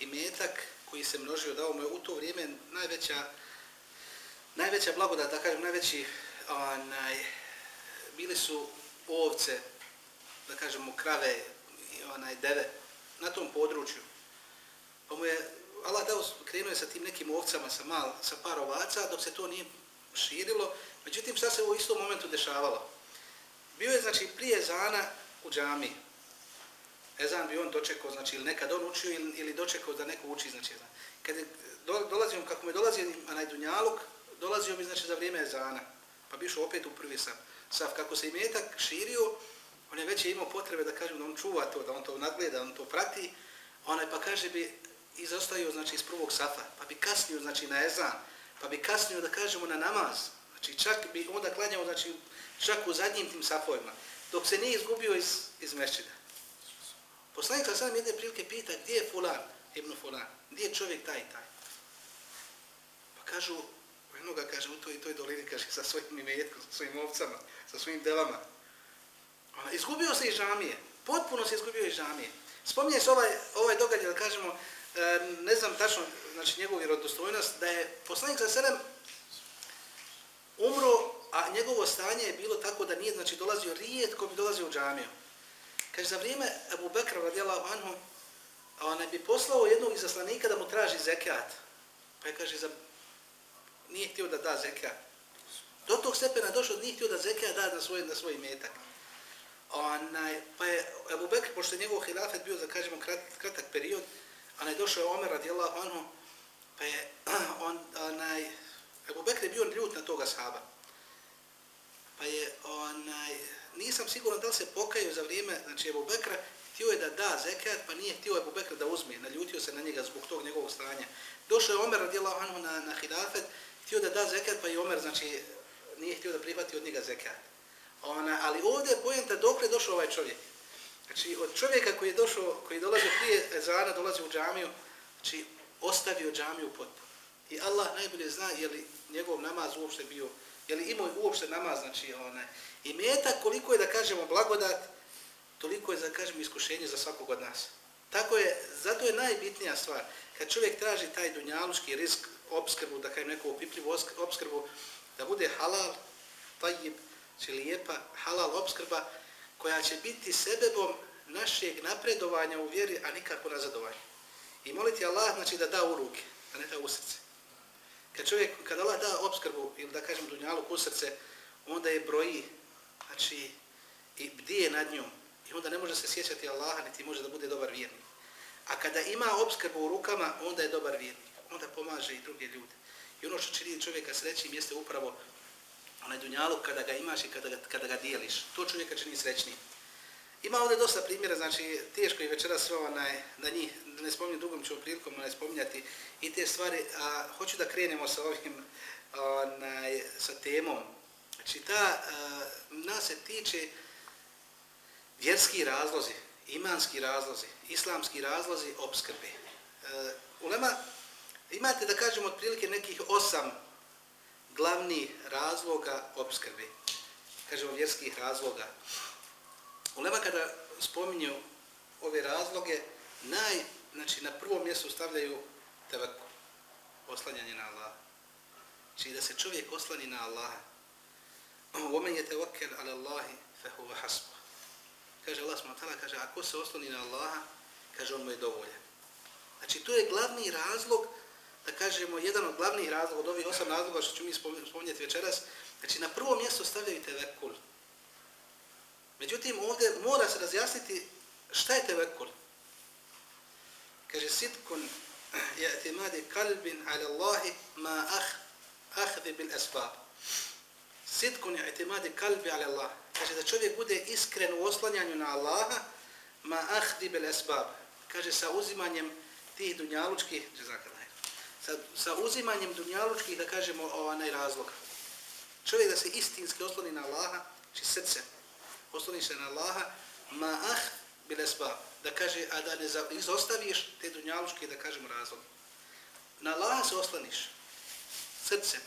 i metak koji se množio, dao mu je u to vrijeme najveća najveća blagodat, da kažem najveći onaj, bili su ovce, da kažemo krave i onaj deve na tom području. Pa mu je Allah dao, krenuo je sa tim nekim ovcama, sa, mal, sa par ovaca, dok se to nije širilo. Međutim, šta se u istom momentu dešavalo? Bio je, znači, prije zana u džami. Ezan bi on dočekao, znači, ili nekad on učio ili, ili dočekao da neko uči, znači, ezan. Kad je do, dolazio, kako me dolazio na Dunjaluk, dolazio bi, znači, za vrijeme ezana. Pa bi opet u prvi sam. Sav, kako se imetak širio, on je već imao potrebe da kažem da on čuva to, da on to nadgleda, da on to prati. Onaj pa kaže bi izostavio, znači, iz prvog safa, pa bi kasnio, znači, na ezan pa bi kasnio da kažemo na namaz. Znači čak bi onda klanjao znači, čak u zadnjim tim safojima, dok se nije izgubio iz, iz mešćida. Poslanik sa sam jedne prilike pita gdje je fulan, ibn fulan, gdje je čovjek taj taj. Pa kažu, jednoga kaže u toj, toj dolini, kaže sa svojim imetkom, sa svojim ovcama, sa svojim delama. Ona, izgubio se iz žamije, potpuno se izgubio iz žamije. Spominje se ovaj, ovaj događaj, da kažemo, E, ne znam tačno znači, njegovu vjerodostojnost, da je poslanik za selem umro, a njegovo stanje je bilo tako da nije znači, dolazio rijetko bi dolazio u džamiju. Kaže, za vrijeme Abu Bekra radijala anhu, on bi poslao jednog izaslanika da mu traži zekat. Pa je kaže, za... nije htio da da zekat. Do tog stepena došao, nije htio da zekat da na svoj, na svoj metak. Onaj, pa je Abu Bekr, pošto je njegov hilafet bio, za kažemo, krat, kratak period, a ne došao je Omer radijallahu anhu, pa je on, onaj, Ebu Bekr je bio ljut na toga sahaba. Pa je, onaj, nisam siguran da li se pokajao za vrijeme, znači Ebu Bekra, htio je da da zekat, pa nije htio Ebu Bekra da uzme, naljutio se na njega zbog tog njegovog stanja. Došao je Omer radijallahu anhu na, na hilafet, htio da da zekat, pa je Omer, znači, nije htio da prihvati od njega zekat. Ona, ali ovdje je pojenta dok je došao ovaj čovjek. Znači, od čovjeka koji je došao, koji dolazi prije Ezana, dolazi u džamiju, znači, ostavio džamiju potpuno. I Allah najbolje zna je li njegov namaz uopšte bio, je li imao uopšte namaz, znači, onaj, i meta koliko je, da kažemo, blagodat, toliko je, da kažemo, iskušenje za svakog od nas. Tako je, zato je najbitnija stvar, kad čovjek traži taj dunjaluški risk, obskrbu, da kažem neku opipljivu obskrbu, da bude halal, tajib, će lijepa, halal obskrba, koja će biti sebebom našeg napredovanja u vjeri, a nikako nazadovanja. I moliti Allah, znači da da u ruke, a ne da u srce. Kad čovjek, kad Allah da obskrbu, ili da kažem dunjaluk u srce, onda je broji, znači, i bdije nad njom. I onda ne može se sjećati Allaha, niti može da bude dobar vjernik. A kada ima obskrbu u rukama, onda je dobar vjernik. Onda pomaže i druge ljude. I ono što čini čovjeka srećim jeste upravo onaj dunjalu kada ga imaš i kada ga, kada ga dijeliš. To čovjeka čini srećnim. Ima ovdje dosta primjera, znači teško je večera sve onaj, na njih, ne spominjem drugom ću prilikom onaj, spominjati i te stvari, a hoću da krenemo sa ovim, onaj, sa temom. Znači ta, a, nas se tiče vjerski razlozi, imanski razlozi, islamski razlozi obskrbe. E, ulema, imate da kažemo otprilike nekih osam glavni razloga obskrbe. Kažemo vjerskih razloga. Ulema kada spominju ove razloge, naj, znači na prvom mjestu stavljaju tevaku, oslanjanje na Allah. Znači da se čovjek oslani na Allaha. Omen je tevakel ala Allahi fehuva hasba. Kaže Allah s.w.t. kaže ako se oslani na Allaha, kaže on mu je dovoljan. Znači to je glavni razlog da kažemo, jedan od glavnih razloga, od ovih osam razloga što ću mi spominjati večeras, znači na prvo mjesto stavljaju tevekul. Međutim, ovdje mora se razjasniti šta je tevekul. Kaže, sitkun je etimadi kalbin ala Allahi ma ah, ahdi bil esbab. Sitkun je etimadi kalbi ala Allah. Kaže, da čovjek bude iskren u oslanjanju na Allaha ma ahdi bil esbab. Kaže, sa uzimanjem tih dunjalučkih, sa, sa uzimanjem dunjalučkih, da kažemo, onaj razlog. Čovjek da se istinski osloni na Allaha, či srce, osloni se na Allaha, ma ah bilesba, da kaže, a da ne izostaviš te dunjalučke, da kažemo, razlog. Na Allaha se osloniš, srce.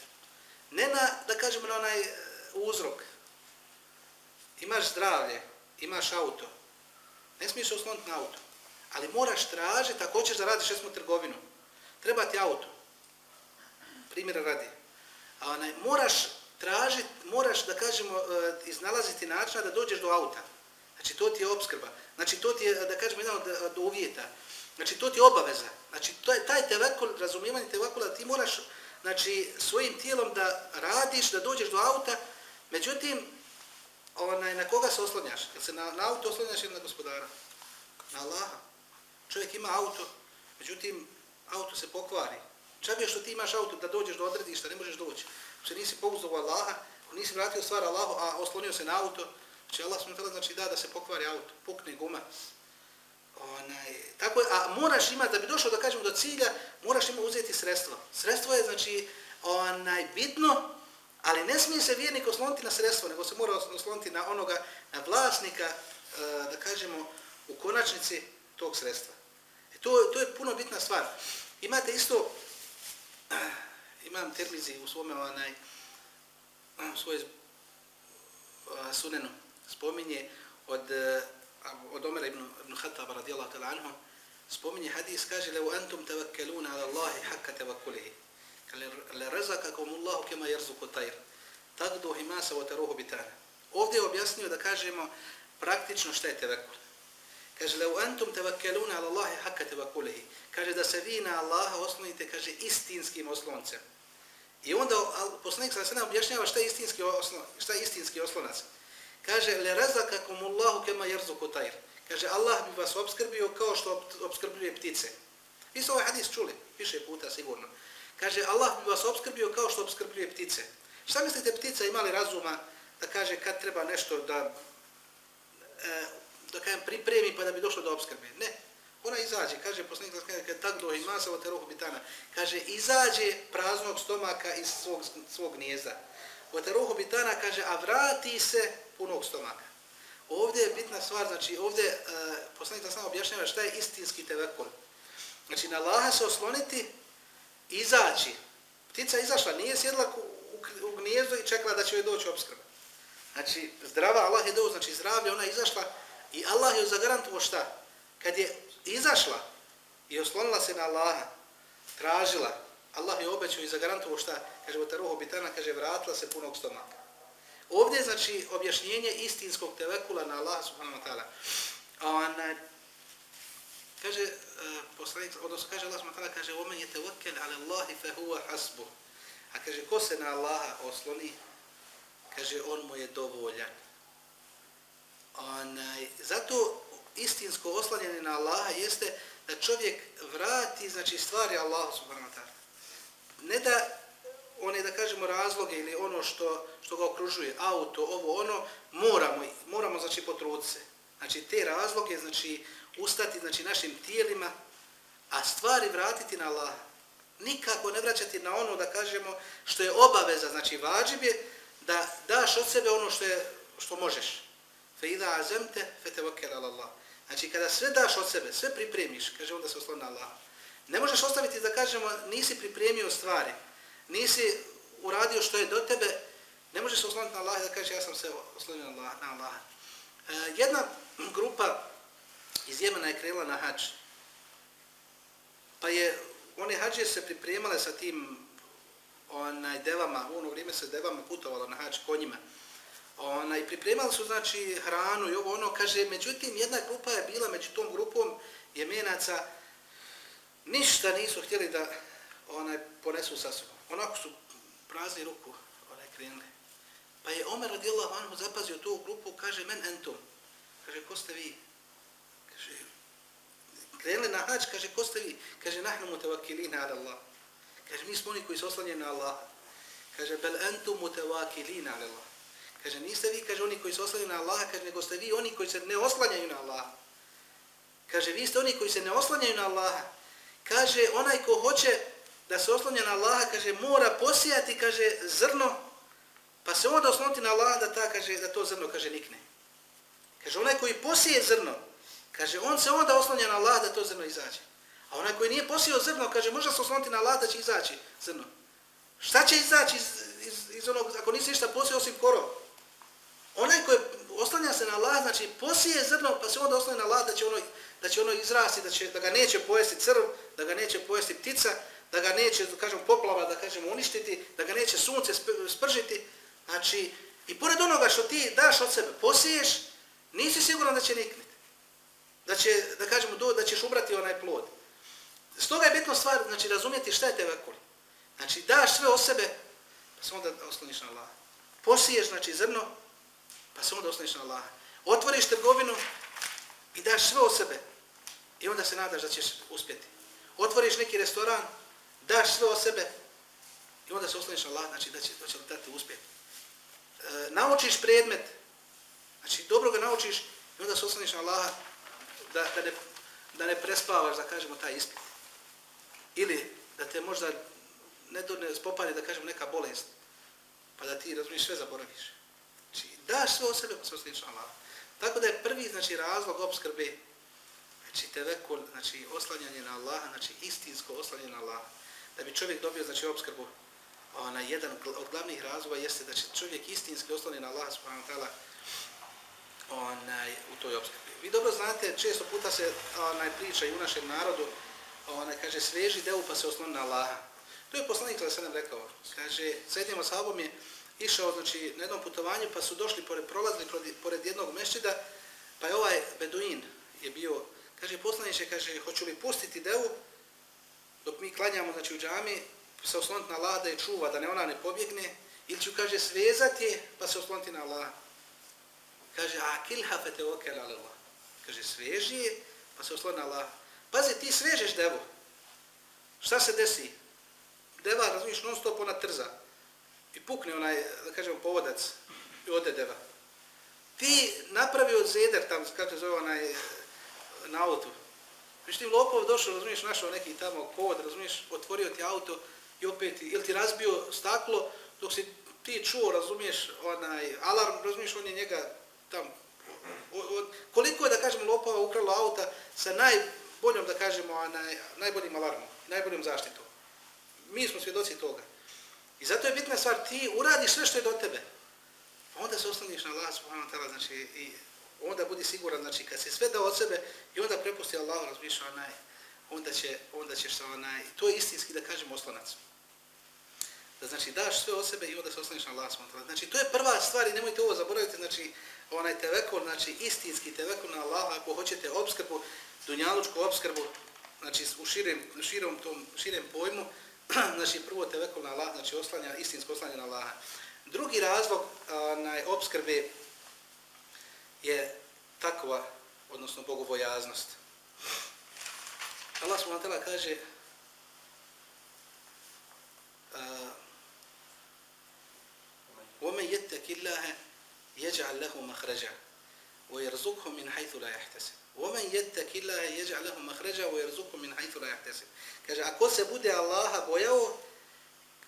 Ne na, da kažemo, na onaj e, uzrok. Imaš zdravlje, imaš auto. Ne smiješ se osloniti na auto. Ali moraš tražiti, ako hoćeš da radiš, jesmo trgovinu, treba ti auto. Primjera radi. A onaj, moraš tražiti, moraš da kažemo, e, iznalaziti načina da dođeš do auta. Znači, to ti je obskrba. Znači, to ti je, da kažemo, jedan od, od uvjeta. Znači, to ti je obaveza. Znači, to je taj tevakul, razumijevanje tevakula, ti moraš, znači, svojim tijelom da radiš, da dođeš do auta. Međutim, onaj, na koga se oslanjaš? Jel se na, na auto oslanjaš ili na gospodara? Na Allaha. Čovjek ima auto, međutim, auto se pokvari. Čak je što ti imaš auto da dođeš do odredišta, ne možeš doći. Če nisi pouzdao Allaha, nisi vratio stvar Allahu, a oslonio se na auto, će Allah smutala znači da da se pokvari auto, pukne guma. Onaj, tako je, a moraš imati, da bi došao da kažemo do cilja, moraš ima uzeti sredstvo. Sredstvo je znači onaj, bitno, ali ne smije se vjernik osloniti na sredstvo, nego se mora osloniti na onoga, na vlasnika, eh, da kažemo, u konačnici tog sredstva. To, to je puno bitna stvar. Imate isto, imam termizi u svome onaj, u svojoj sunenu, spominje od, e, od Omera ibn, ibn Khattaba radijallahu ta'la anhu, spominje hadis, kaže, levo antum tevakkeluna ala Allahi hakka tevakkulihi. Kale, le razakakum Allahu kema jerzuku tajr. Tagdu himasa wa taruhu bitana. Ovdje je objasnio da kažemo praktično šta je tevekul. Kaže, leu antum tevakkeluna ala Allahi haka tevakkulihi. Kaže, da se vi na Allaha oslonite, kaže, istinskim osloncem. I onda poslanik sa sve objašnjava šta je istinski, oslon, šta je istinski oslonac. Kaže, le razakakum Allahu kema jerzuku tajr. Kaže, Allah bi vas obskrbio kao što obskrbljuje ptice. Vi ste ovaj hadis čuli, više puta sigurno. Kaže, Allah bi vas obskrbio kao što obskrbljuje ptice. Šta mislite, ptica imali razuma da kaže kad treba nešto da e, da kažem, pripremi pa da bi došlo do obskrbe. Ne. Ona izađe, kaže poslanik da kaže, kad tak do ima sa oterohu bitana, kaže, izađe praznog stomaka iz svog, svog gnjezda. Oterohu bitana kaže, a vrati se punog stomaka. Ovdje je bitna stvar, znači ovdje uh, poslanik da sam objašnjava šta je istinski tevekul. Znači na Allaha se osloniti, izaći. Ptica izašla, nije sjedla u, u, u gnjezdu i čekala da će joj doći obskrba. Znači zdrava, Allah je dao, znači zdravlje, ona izašla i Allah je zagarantuo šta? Kad je izašla i oslonila se na Allaha, tražila, Allah je obećao i zagarantuo šta? Kaže, o taruhu bitana, kaže, vratila se punog stomaka. Ovdje znači, objašnjenje istinskog tevekula na Allah, subhanahu wa ta'ala. Ona, kaže, uh, poslanik, odnosno kaže Allah, subhanahu wa ta'ala, kaže, omen je tevekel, ali Allahi fe huwa hasbu. A kaže, ko se na Allaha osloni, kaže, on mu je dovoljan. Onaj, zato istinsko oslanjanje na Allaha jeste da čovjek vrati znači stvari Allahu subhanahu wa ta'ala. Ne da one da kažemo razloge ili ono što što ga okružuje, auto, ovo ono, moramo moramo znači potruditi se. Znači te razloge znači ustati znači našim tijelima a stvari vratiti na Allaha. Nikako ne vraćati na ono da kažemo što je obaveza, znači vađib je da daš od sebe ono što je što možeš. Fe idha azamte fe tewakkal ala Allah. Znači, kada sve daš od sebe, sve pripremiš, kaže onda se osloni na Allah. Ne možeš ostaviti da kažemo, nisi pripremio stvari, nisi uradio što je do tebe, ne možeš se osloniti na Allah da kaže ja sam se oslonio na Allah. Na Allah. E, jedna grupa iz Jemena je krenula na hađ. Pa je, one hađe se pripremale sa tim onaj devama, u ono vrijeme se devama putovalo na hađ konjima. Ona, I pripremali su znači hranu i ovo ono, kaže, međutim, jedna grupa je bila među tom grupom jemenaca, ništa nisu htjeli da onaj ponesu sa sobom. Onako su prazni ruku onaj krenuli. Pa je Omer radijallahu anhu zapazio tu grupu, kaže, men entum. Kaže, ko ste vi? Kaže, krenuli na hač, kaže, ko ste vi? Kaže, nahnu mutavakilina ala Allah. Kaže, mi smo oni koji su oslanjaju na Allah. Kaže, bel entum mutavakilina ala Allah. Kaže, niste vi, kaže, oni koji se oslanjaju na Allaha, kaže, nego ste vi oni koji se ne oslanjaju na Allaha. Kaže, vi ste oni koji se ne oslanjaju na Allaha. Kaže, onaj ko hoće da se oslanja na Allaha, kaže, mora posijati, kaže, zrno, pa se onda osloniti na Allaha da, ta, kaže, da to zrno, kaže, nikne. Kaže, onaj koji posije zrno, kaže, on se onda oslanja na Allaha da to zrno izađe. A onaj koji nije posijao zrno, kaže, može se osloniti na Allaha da će izaći zrno. Šta će izaći iz, iz, iz onog, ako nisi ništa posio osim korova? Onaj koji oslanja se na Allah, znači posije zrno, pa se onda oslanja na Allah da će ono, da će ono izrasti, da, će, da ga neće pojesti crv, da ga neće pojesti ptica, da ga neće, da kažem, poplava, da kažem, uništiti, da ga neće sunce spržiti. Znači, i pored onoga što ti daš od sebe, posiješ, nisi siguran da će nikniti. Da će, da kažemo, da ćeš ubrati onaj plod. Stoga je bitno stvar, znači, razumjeti šta je tevekul. Znači, daš sve od sebe, pa se onda osloniš na Allah. Posiješ, znači, zrno, Pa se onda osnoviš na Allaha. Otvoriš trgovinu i daš sve od sebe. I onda se nadaš da ćeš uspjeti. Otvoriš neki restoran, daš sve od sebe i onda se osloniš na Allaha, znači da će, da će dati uspjeti. E, naučiš predmet, znači dobro ga naučiš i onda se osnoviš na Allaha da, da, ne, da ne prespavaš, da kažemo, taj ispit. Ili da te možda ne, ne spopari, da kažemo, neka bolest, pa da ti, razumiješ, sve zaboraviš daš sve o sebe pa se osliš Allah. Tako da je prvi znači razlog obskrbe znači tevekul, znači oslanjanje na Allaha, znači istinsko oslanjanje na Allaha. Da bi čovjek dobio znači obskrbu, ona jedan od glavnih razloga jeste da će čovjek istinski oslonjen na Allaha subhanahu wa ta'ala onaj u toj obskrbi. Vi dobro znate, često puta se onaj priča i u našem narodu, ona kaže sveži devu pa se osloni na Allaha. To je poslanik da se rekao. Kaže, sedimo sa albom je išao znači, na jednom putovanju, pa su došli, pored, prolazili pored jednog mešćida, pa je ovaj Beduin je bio, kaže, poslaniče, kaže, hoću li pustiti devu, dok mi klanjamo, znači, u džami, se osloniti na Allah da je čuva, da ne ona ne pobjegne, ili ću, kaže, svezati je, pa se osloniti na Allah. Kaže, a kilha fete okel Allah. Kaže, sveži je, pa se osloniti na Allah. Pazi, ti svežeš devu. Šta se desi? Deva, razumiješ, non stop ona trza i pukne onaj, da kažemo, povodac i ode deva. Ti napravio zeder tam, kako se zove onaj, eh, na autu. Viš ti lopov došao, razumiješ, našao neki tamo kod, razumiješ, otvorio ti auto i opet, ili ti razbio staklo, dok si ti čuo, razumiješ, onaj alarm, razumiješ, on je njega tam, od, koliko je, da kažemo, lopova ukralo auta sa najboljom, da kažemo, onaj, najboljim alarmom, najboljom zaštitom. Mi smo svjedoci toga. I zato je bitna stvar, ti uradiš sve što je do tebe. Pa onda se osloniš na Allah, subhanahu wa ta'ala, znači, i onda budi siguran, znači, kad si sve dao od sebe i onda prepusti Allah, razmišlja onaj, onda će, onda ćeš sa onaj, to je istinski, da kažemo, oslonac. Da znači, daš sve od sebe i onda se osloniš na Allah, subhanahu wa ta'ala. Znači, to je prva stvar i nemojte ovo zaboraviti, znači, onaj tevekol, znači, istinski tevekol na Allah, ako hoćete obskrbu, dunjalučku obskrbu, znači, u širem, širem tom, širem pojmu, znači prvo tevekul na Allah, znači oslanja, istinsko oslanje na Allaha. Drugi razlog na obskrbe je takva, odnosno bogobojaznost. Allah subhanahu wa ta'ala kaže وَمَنْ يَتَّكِ اللَّهَ يَجْعَلْ لَهُ مَخْرَجًا وَيَرْزُقْهُ مِنْ حَيْثُ لَا يَحْتَسِبُ وَمَنْ يَتَّكِ اللَّهَ يَجْعَلْ لَهُ مَخْرَجًا وَيَرْزُقْهُ مِنْ حَيْثُ لَا يَحْتَسِبُ Kaže, ako se bude Allaha bojao,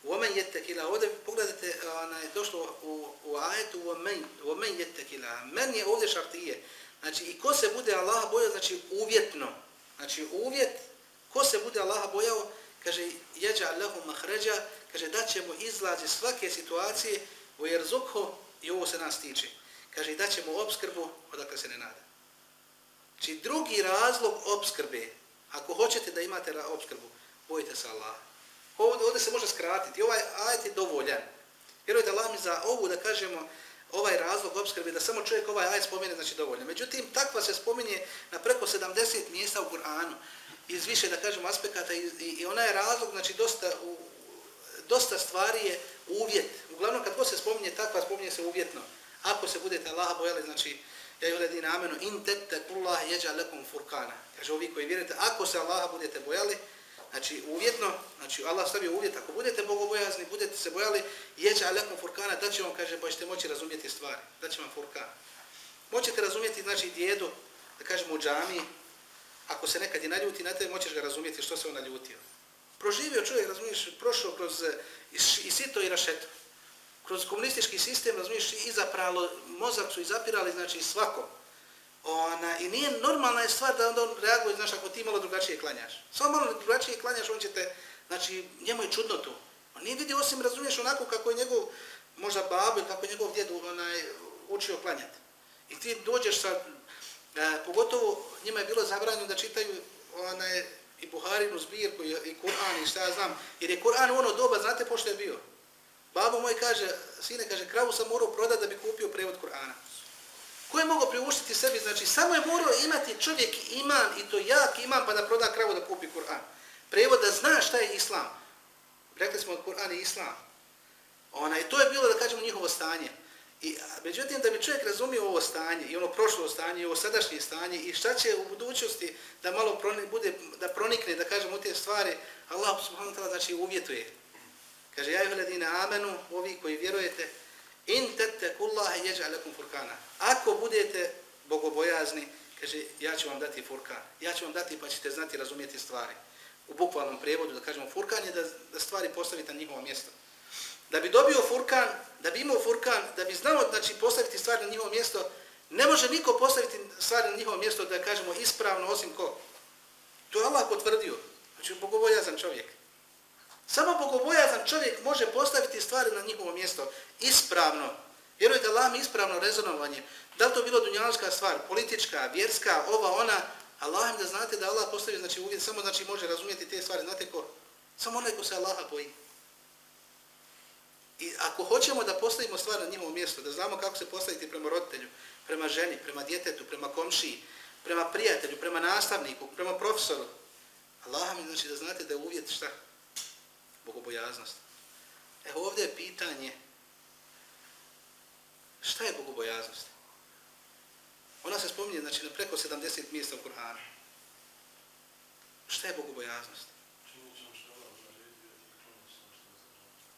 وَمَنْ يَتَّكِ اللَّهَ Ovdje pogledajte, ona je došlo u, u ajetu وَمَنْ يَتَّكِ اللَّهَ Men je ovdje šartije. Znači, i ko se bude Allaha bojao, znači uvjetno. Znači, uvjet, ko se bude Allaha bojao, kaže, يَجَعْ لَهُ مَخْرَجًا Kaže, da ćemo izlazi svake situacije وَيَرْزُقْهُ I ovo se nas tiče. Kaže, da ćemo obskrbu odakle se ne nada. Či drugi razlog obskrbe, ako hoćete da imate obskrbu, bojite se Allah. Ovdje, ovdje se može skratiti. Ovaj ajet je dovoljan. Vjerujte Allah mi za ovu, da kažemo, ovaj razlog obskrbe, da samo čovjek ovaj ajet spomene, znači dovoljno. Međutim, takva se spominje na preko 70 mjesta u Kur'anu, iz više, da kažemo, aspekata i, i, i ona je razlog, znači dosta, u, dosta stvari je uvjet. Uglavnom, kad ko se spominje takva, spominje se uvjetno. Ako se budete Allaha bojali, znači, Ja ju ledina amenu, in tette kullah jeđa lekum furkana. Kaže ovi koji vjerujete, ako se Allaha budete bojali, znači uvjetno, znači Allah stavio uvjet, ako budete bogobojazni, budete se bojali, jeđa lekum furkana, da će vam, kaže, pa ćete moći razumjeti stvari, da će vam furkan. Moćete razumjeti, znači, djedu, da kažemo u džami, ako se nekad i naljuti na tebe, moćeš ga razumjeti što se on naljutio. Proživio čovjek, razumiješ, prošao kroz e, i sito i rašeto kroz komunistički sistem, razumiješ, i zapralo, mozak su izapirali, znači svako. Ona, I nije normalna je stvar da onda on reaguje, znaš, ako ti malo drugačije klanjaš. Samo malo drugačije klanjaš, on će te, znači, njemu je čudno to. On nije vidio osim, razumiješ, onako kako je njegov, možda babu, kako je njegov djed onaj, učio klanjati. I ti dođeš sa, e, pogotovo njima je bilo zabranjeno da čitaju onaj, i Buharinu zbirku i, i Kur'an i šta ja znam. Jer je Kur'an ono doba, znate pošto je bio? Babo moj kaže, sine, kaže, kravu sam morao prodati da bi kupio prevod Kur'ana. Ko je mogao priuštiti sebi? Znači, samo je morao imati čovjek iman i to jak iman pa da proda kravu da kupi Kur'an. Prevod da zna šta je islam. Rekli smo od Kur'ana i islam. Ona, I to je bilo, da kažemo, njihovo stanje. I, međutim, da bi čovjek razumio ovo stanje i ono prošlo stanje i ovo sadašnje stanje i šta će u budućnosti da malo pronik, bude, da pronikne, da kažemo, u te stvari, Allah subhanahu wa ta'ala znači uvjetuje. Kaže, ja ladina amenu, ovi koji vjerujete, in tette kullaha jeđa lakum furkana. Ako budete bogobojazni, kaže, ja ću vam dati furkan. Ja ću vam dati pa ćete znati razumijeti stvari. U bukvalnom prijevodu, da kažemo, furkan je da, da stvari postavite na njihovo mjesto. Da bi dobio furkan, da bi imao furkan, da bi znao znači, postaviti stvari na njihovo mjesto, ne može niko postaviti stvari na njihovo mjesto da kažemo ispravno osim ko. To je Allah potvrdio. Znači, bogobojazan čovjek. Samo bogobojazan čovjek može postaviti stvari na njihovo mjesto ispravno. Vjerujte Allah mi ispravno rezonovanje. Da li to bilo dunjalska stvar, politička, vjerska, ova, ona, Allah im da znate da Allah postavi znači, uvijek, samo znači može razumjeti te stvari. Znate ko? Samo onaj ko se Allaha boji. I ako hoćemo da postavimo stvari na njihovo mjesto, da znamo kako se postaviti prema roditelju, prema ženi, prema djetetu, prema komšiji, prema prijatelju, prema nastavniku, prema profesoru, Allah mi znači da znate da je uvjet šta? Bogobojaznost. E ovdje je pitanje šta je bogobojaznost? Ona se spominje znači, na preko 70 mjesta u Kur'anu. Šta je bogobojaznost?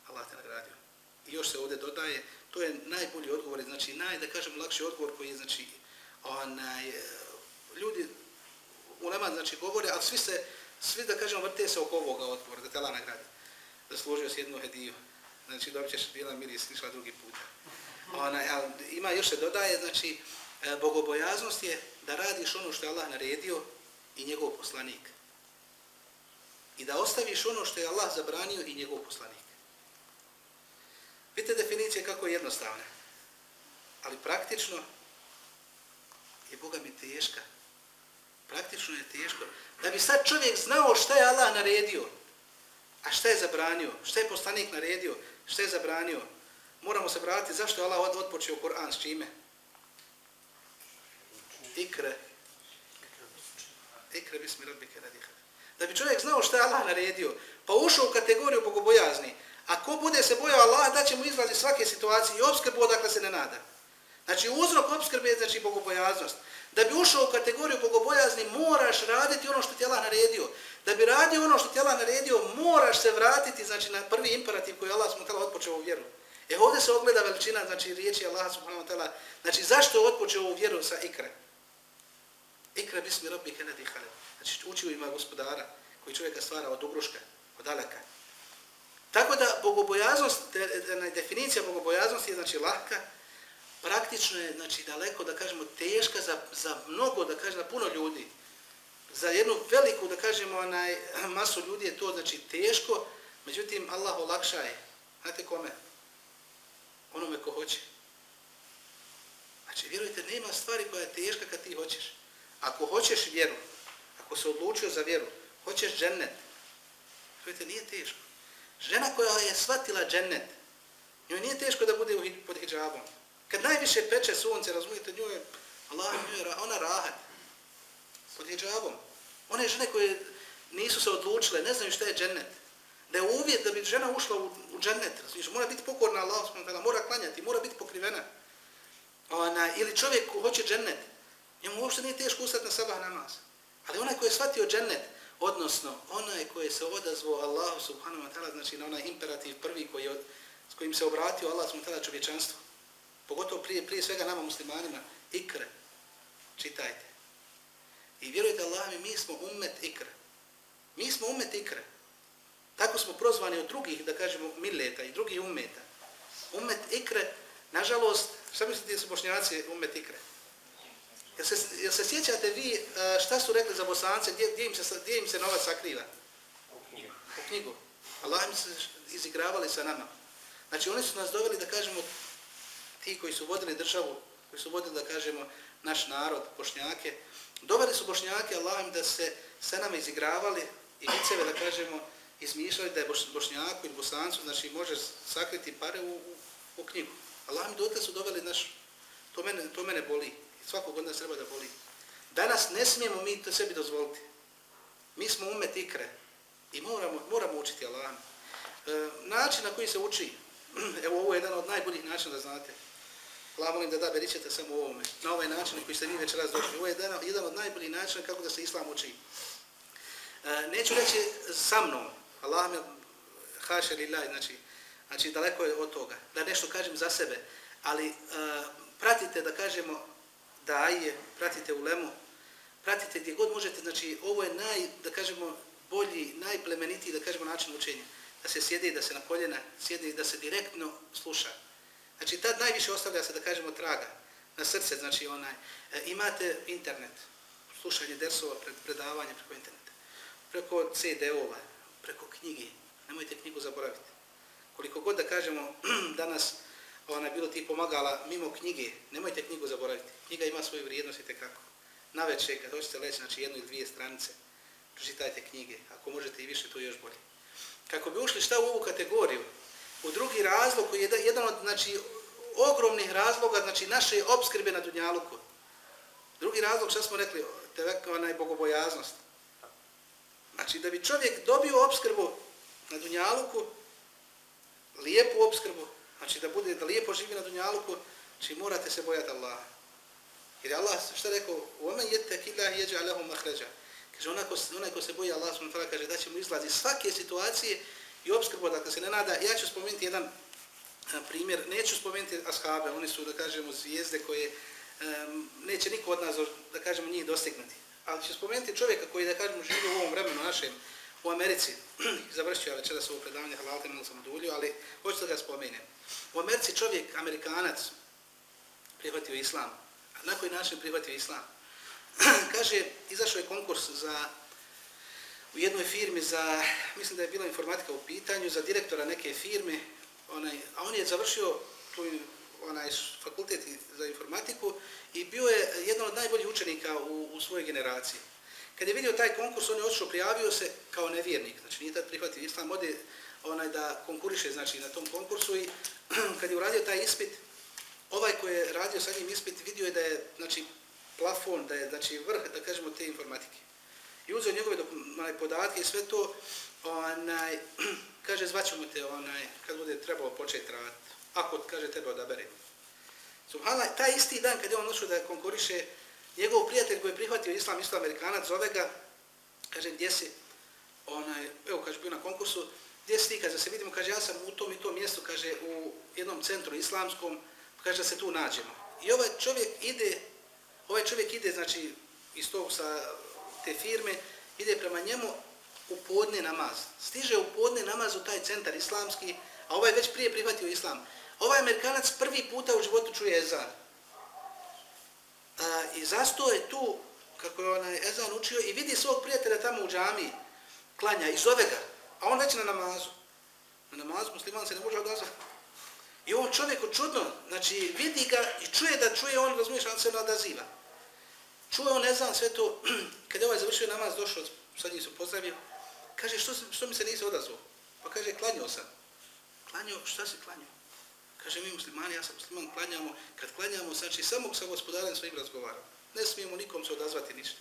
Allah te nagradio. i još se ovdje dodaje, to je najbolji odgovor, znači naj, da kažem, lakši odgovor koji je, znači, onaj, e, ljudi u nema, znači, govore, ali svi se, svi, da kažem, vrte se oko ovoga odgovora, da te Allah nagradi. Zaslužio si jednu hediju. Znači, dobit ćeš bila miris, nišla drugi put. Ona, ali ima još se dodaje, znači, e, bogobojaznost je da radiš ono što je Allah naredio i njegov poslanik. I da ostaviš ono što je Allah zabranio i njegov poslanik. Vidite definicije kako je jednostavna. Ali praktično je Boga mi teška. Praktično je teško. Da bi sad čovjek znao šta je Allah naredio, a šta je zabranio, šta je poslanik naredio, šta je zabranio, moramo se vratiti zašto je Allah odpočeo Kur'an s čime? Ikre. Ikre bismi rabbike radihad. Da bi čovjek znao šta je Allah naredio, pa ušao u kategoriju bogobojazni, a ko bude se bojao Allah, da će mu izlazi svake situacije i obskrbu odakle se ne nada. Znači uzrok obskrbe je znači bogobojaznost. Da bi ušao u kategoriju bogobojazni, moraš raditi ono što ti Allah naredio. Da bi radio ono što ti Allah naredio, moraš se vratiti znači, na prvi imperativ koji Allah smo tela otpočeo u vjeru. E ovdje se ogleda veličina znači, riječi Allah subhanahu wa ta'ala. Znači zašto je otpočeo u vjeru sa ikre? Ikre bismi rabbi kenedi haled. Znači uči u ima gospodara koji čovjeka stvara od ugruška, od daleka. Tako da bogobojaznost, definicija bogobojaznosti je znači lahka, praktično je znači daleko da kažemo teška za, za mnogo da kažemo puno ljudi. Za jednu veliku da kažemo onaj masu ljudi je to znači teško, međutim Allah olakšaje. Znate kome? Onome ko hoće. Znači vjerujte, nema stvari koja je teška kad ti hoćeš. Ako hoćeš vjeru, ako se odlučio za vjeru, hoćeš džennet, vjerujte, nije teško. Žena koja je shvatila džennet, njoj nije teško da bude pod hijabom. Kad najviše peče sunce, razumijete, njoj Allah, njoj, ona rahat pod hijabom. One žene koje nisu se odlučile, ne znaju šta je džennet. Da je uvjet da bi žena ušla u, u džennet, razumiješ, mora biti pokorna Allah, mora klanjati, mora biti pokrivena. Ona, ili čovjek ko hoće džennet, njemu uopšte nije teško ustati na sabah namaz. Ali onaj koji je shvatio džennet, odnosno onaj koji se odazvao Allahu subhanahu wa ta'ala, znači na onaj imperativ prvi koji je, s kojim se obratio Allah subhanahu wa ta'ala čovječanstvo, pogotovo prije, prije svega nama muslimanima, ikre, čitajte. I vjerujte Allah mi, mi smo ummet ikre. Mi smo ummet ikre. Tako smo prozvani od drugih, da kažemo, mileta i drugih ummeta. Ummet ikre, nažalost, šta mislite su bošnjaci ummet ikre? Jel se, jel se sjećate vi šta su rekli za bosance, gdje, gdje, im, se, gdje im se novac sakriva? U knjigu. U knjigu. Allah im se izigravali sa nama. Znači oni su nas doveli da kažemo ti koji su vodili državu, koji su vodili, da kažemo, naš narod, bošnjake, doveli su bošnjake, Allah da se sa nama izigravali i viceve, da kažemo, izmišljali da je bošnjaku ili bosancu, znači može sakriti pare u, u, u knjigu. Allah mi dotle su doveli naš, to mene, to mene boli. Svakog od nas treba da boli. Danas ne smijemo mi to sebi dozvoliti. Mi smo umet ikre i moramo, moramo učiti Allah. E, način na koji se uči, evo ovo je jedan od najboljih načina da znate. Allah molim da da beričete samo u ovome. Na ovaj način koji ste vi već raz došli. Ovo je jedan, jedan od najboljih načina kako da se Islam uči. E, neću reći sa mnom. Allah mi haše lillahi, znači, znači daleko je od toga. Da nešto kažem za sebe. Ali e, pratite da kažemo da je, pratite u lemu, pratite gdje god možete. Znači ovo je naj, da kažemo, bolji, najplemenitiji, da kažemo, način učenja. Da se sjede, da se na koljena sjede i da se direktno sluša. Znači, tad najviše ostavlja se, da kažemo, traga na srce, znači, onaj, e, imate internet, slušanje dersova, pred, predavanje preko interneta, preko CD-ova, preko knjige, nemojte knjigu zaboraviti. Koliko god da kažemo, danas, ona bilo ti pomagala mimo knjige, nemojte knjigu zaboraviti. Knjiga ima svoju vrijednost i tekako. Na večer, kad hoćete leći, znači, jednu ili dvije stranice, pročitajte knjige, ako možete i više, to je još bolje. Kako bi ušli šta u ovu kategoriju, U drugi razlog koji je jedan od znači, ogromnih razloga znači, naše obskrbe na Dunjaluku. Drugi razlog što smo rekli, te vekavana je bogobojaznost. Znači da bi čovjek dobio obskrbu na Dunjaluku, lijepu obskrbu, znači da bude da lijepo živi na Dunjaluku, znači morate se bojati Allaha. Jer je Allah što je rekao, u omen jete hilah jeđa alehum mahređa. Kaže, onako, onaj ko se boji Allah, kaže da će mu izlazi svake situacije, i obskrbu, dakle se ne nada. Ja ću spomenuti jedan e, primjer, neću spomenuti ashabe, oni su, da kažemo, zvijezde koje um, neće niko od nas, da kažemo, njih dostignuti. Ali ću spomenuti čovjeka koji, da kažemo, živi u ovom vremenu našem, u Americi, završio ja večeras ovo predavanje, halalite, malo sam dulju, ali hoću da ga spomenem. U Americi čovjek, Amerikanac, prihvatio islam. A na koji način prihvatio islam? Kaže, izašao je konkurs za u jednoj firmi za, mislim da je bila informatika u pitanju, za direktora neke firme, onaj, a on je završio tu onaj fakultet za informatiku i bio je jedan od najboljih učenika u, u svojoj generaciji. Kad je vidio taj konkurs, on je odšao, prijavio se kao nevjernik, znači nije tad prihvatio islam, ode onaj da konkuriše znači, na tom konkursu i kad je uradio taj ispit, ovaj koji je radio sa njim ispit vidio je da je znači, plafon, da je znači, vrh, da kažemo, te informatike. I uzeo njegove onaj, podatke i sve to, onaj, kaže, zvaćemo te onaj, kad bude trebalo početi raditi. Ako, kaže, tebe odaberemo. Subhanallah, taj isti dan kad je on došao da konkuriše, njegov prijatelj koji je prihvatio islam, isto amerikanac, zove ga, kaže, gdje si, onaj, evo, kaže, bio na konkursu, gdje si ti, kaže, se vidimo, kaže, ja sam u tom i tom mjestu, kaže, u jednom centru islamskom, kaže, da se tu nađemo. I ovaj čovjek ide, ovaj čovjek ide, znači, iz tog sa te firme, ide prema njemu u podne namaz. Stiže u podne namaz u taj centar islamski, a ovaj već prije prihvatio islam. Ovaj Amerikanac prvi puta u životu čuje ezan. A, I zasto je tu, kako je onaj ezan učio, i vidi svog prijatelja tamo u džami, klanja i zove ga, a on već na namazu. Na namazu musliman se ne može odazvati. I on čovjek čudno, znači vidi ga i čuje da čuje, on razumiješ, on se ne odaziva. Čuo on, ne znam, sve to, kada je ovaj završio namaz, došao, sad njih su pozdravio, kaže, što, što mi se nisi odazvao? Pa kaže, klanjao sam. Klanjao, šta si klanjao? Kaže, mi muslimani, ja sam musliman, klanjamo. Kad klanjamo, znači, samo sa gospodarem svojim razgovarom. Ne smijemo nikom se odazvati ništa.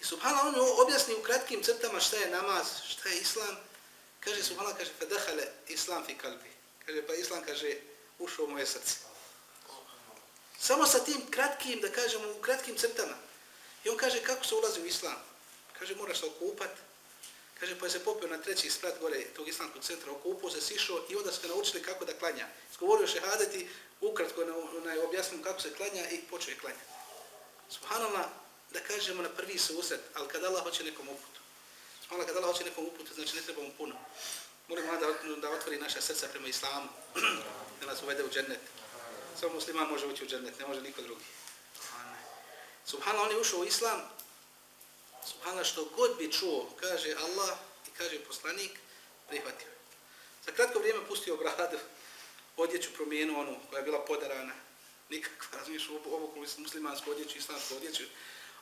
I subhala on objasni u kratkim crtama šta je namaz, šta je islam. Kaže, subhala, kaže, fadahale islam fi kalbi. Kaže, pa islam, kaže, ušao u moje srce. Samo sa tim kratkim, da kažemo, u kratkim crtama. I on kaže, kako se ulazi u islam? Kaže, moraš se okupati. Kaže, pa je se popio na treći sprat gore tog islamskog centra, okupao se, sišao i onda su ga naučili kako da klanja. Skovorio šehadeti, ukratko na, na objasnio kako se klanja i počeo je klanja. Subhanallah, da kažemo na prvi susret, ali kad Allah hoće nekom uputu. Subhanallah, kad Allah hoće nekom uputu, znači ne trebamo puno. Molimo da, da otvori naša srca prema islamu, da nas uvede u džennet. Samo musliman može ući u džennet, ne može niko drugi. Subhanallah, on je ušao u islam, subhanallah, što god bi čuo, kaže Allah i kaže poslanik, prihvatio. Za kratko vrijeme pustio bradu, odjeću promijenu onu koja je bila podarana, nikakva, razumiješ, ovu muslimansku odjeću, islamsku odjeću.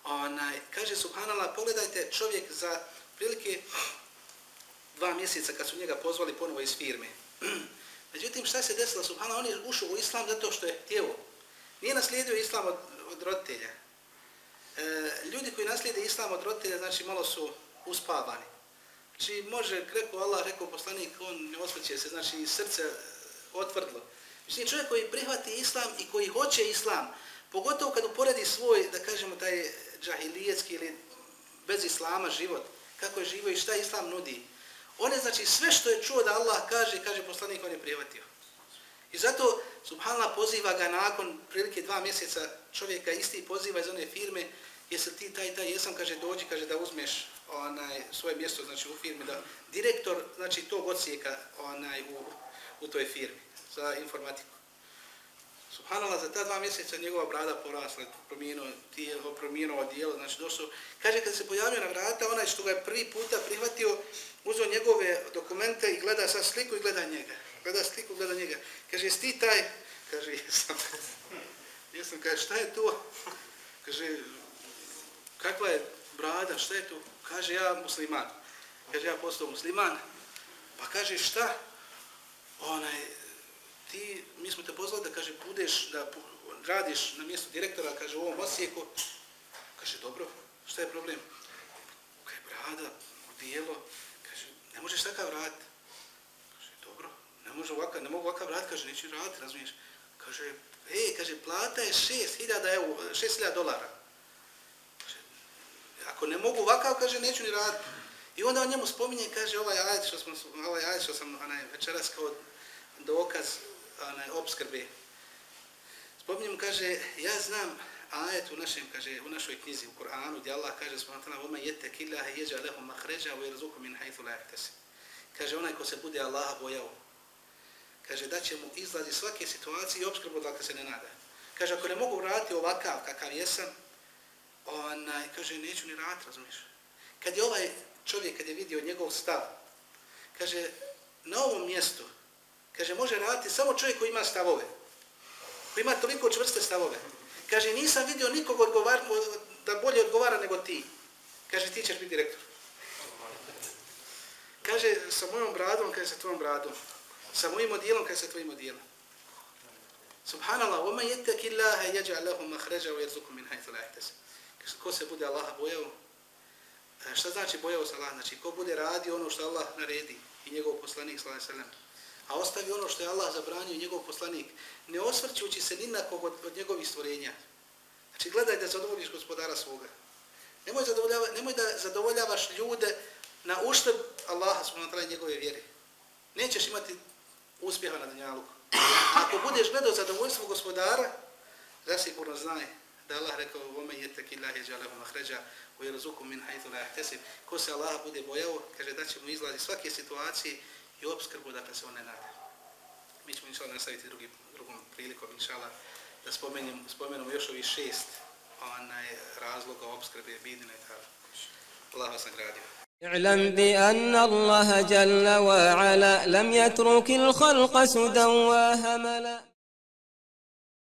Onaj, kaže subhanallah, pogledajte čovjek za prilike dva mjeseca kad su njega pozvali ponovo iz firme. Međutim, šta se desilo? Subhanallah, on je ušao u islam zato što je htjevo. Nije naslijedio islam od, od roditelja. E, ljudi koji naslijede islam od roditelja, znači malo su uspavani. Znači, može, rekao Allah, rekao poslanik, on ne osveće se, znači, srce otvrdlo. Znači, čovjek koji prihvati islam i koji hoće islam, pogotovo kad uporedi svoj, da kažemo, taj džahilijetski ili bez islama život, kako je živo i šta islam nudi, On je znači sve što je čuo da Allah kaže, kaže poslanik, on je prihvatio. I zato Subhanallah poziva ga nakon prilike dva mjeseca čovjeka isti poziva iz one firme, jesi ti taj taj, jesam, kaže, dođi, kaže, da uzmeš onaj, svoje mjesto znači, u firmi, da direktor znači, tog odsijeka onaj, u, u toj firmi za informatiku. Subhanallah, za ta dva mjeseca njegova brada porasla, promijenuo tijelo, promijenuo dijelo, znači došao. Kaže, kad se pojavio na vrata, onaj što ga je prvi puta prihvatio, uzeo njegove dokumente i gleda sa sliku i gleda njega. Gleda sliku, gleda njega. Kaže, jesi ti taj? Kaže, jesam. jesam, kaže, šta je to? Kaže, kakva je brada, šta je to? Kaže, ja musliman. Kaže, ja postao musliman. Pa kaže, šta? Onaj, ti, mi smo te pozvali da, kaže, budeš, da radiš na mjestu direktora, kaže, u ovom osijeku. Kaže, dobro, šta je problem? Kaže, brada, bijelo, ne možeš takav rad. Kaže, dobro, ne može ovakav, ne mogu ovakav rad, kaže, neću raditi, razumiješ. Kaže, ej, kaže, plata je 6000 euro, 6000 dolara. Kaže, ako ne mogu ovakav, kaže, neću ni raditi. I onda on njemu spominje, kaže, ovaj ajed što, smo, ovaj ajed što sam onaj, večeras kao dokaz one, obskrbe. Spominjem, kaže, ja znam ajet u našem, kaže, u našoj knjizi, u Kur'anu, gdje Allah kaže, spomentala, vama jete killaha jeđa lehum mahređa, u irzuku min hajthu la jahtesi. Kaže, onaj ko se bude Allaha bojao, kaže, da će mu izlazi svake situacije i obskrbu dakle se ne nada. Kaže, ako ne mogu vratiti ovakav kakav jesam, onaj, kaže, neću ni rat, razumiješ. Kad je ovaj čovjek, kad je vidio njegov stav, kaže, na ovom mjestu, kaže, može raditi samo čovjek koji ima stavove, koji ima toliko čvrste stavove. Kaže, nisam vidio nikog odgovar, da bolje odgovara nego ti. Kaže, ti ćeš biti direktor. Kaže, sa mojom bradom, kaže, sa tvojom bradom. Sa mojim odijelom, kaže, sa tvojim odijelom. Subhanallah, وَمَا يَتَّكِ اللَّهَ يَجَعْ لَهُ مَخْرَجَ وَيَرْزُكُ مِنْ حَيْثُ لَا يَحْتَسِ Ko se bude Allaha bojao? E, šta znači bojao se Allah? Znači, ko bude radi ono što Allah naredi i njegov poslanik, sallallahu alejhi ve sellem, a ostavi ono što je Allah zabranio i njegov poslanik, ne osvrćući se ni na kog od, od njegovih stvorenja. Znači, gledaj da zadovoljiš gospodara svoga. Nemoj, zadovoljava, nemoj da zadovoljavaš ljude na uštrb Allaha subhanahu wa njegove vjere. Nećeš imati uspjeha na dunjaluku. Ako budeš gledao zadovoljstvo gospodara, zasigurno znaj da Allah rekao vome yettaki Allahi ja'alahu makhraja u yarzuqu min hajtu la yahtasib. Ko se Allah bude bojao, kaže da će mu izlazi svake situacije i obskrbu da se on ne nada. Mi ćemo inshallah nastaviti drugi drugom prilikom inshallah da spomenem spomenemo još ovih šest onaj razloga obskrbe bidine i tako. Allah vas nagradio. اعلم بأن الله جل وعلا لم يترك الخلق سدى وهملا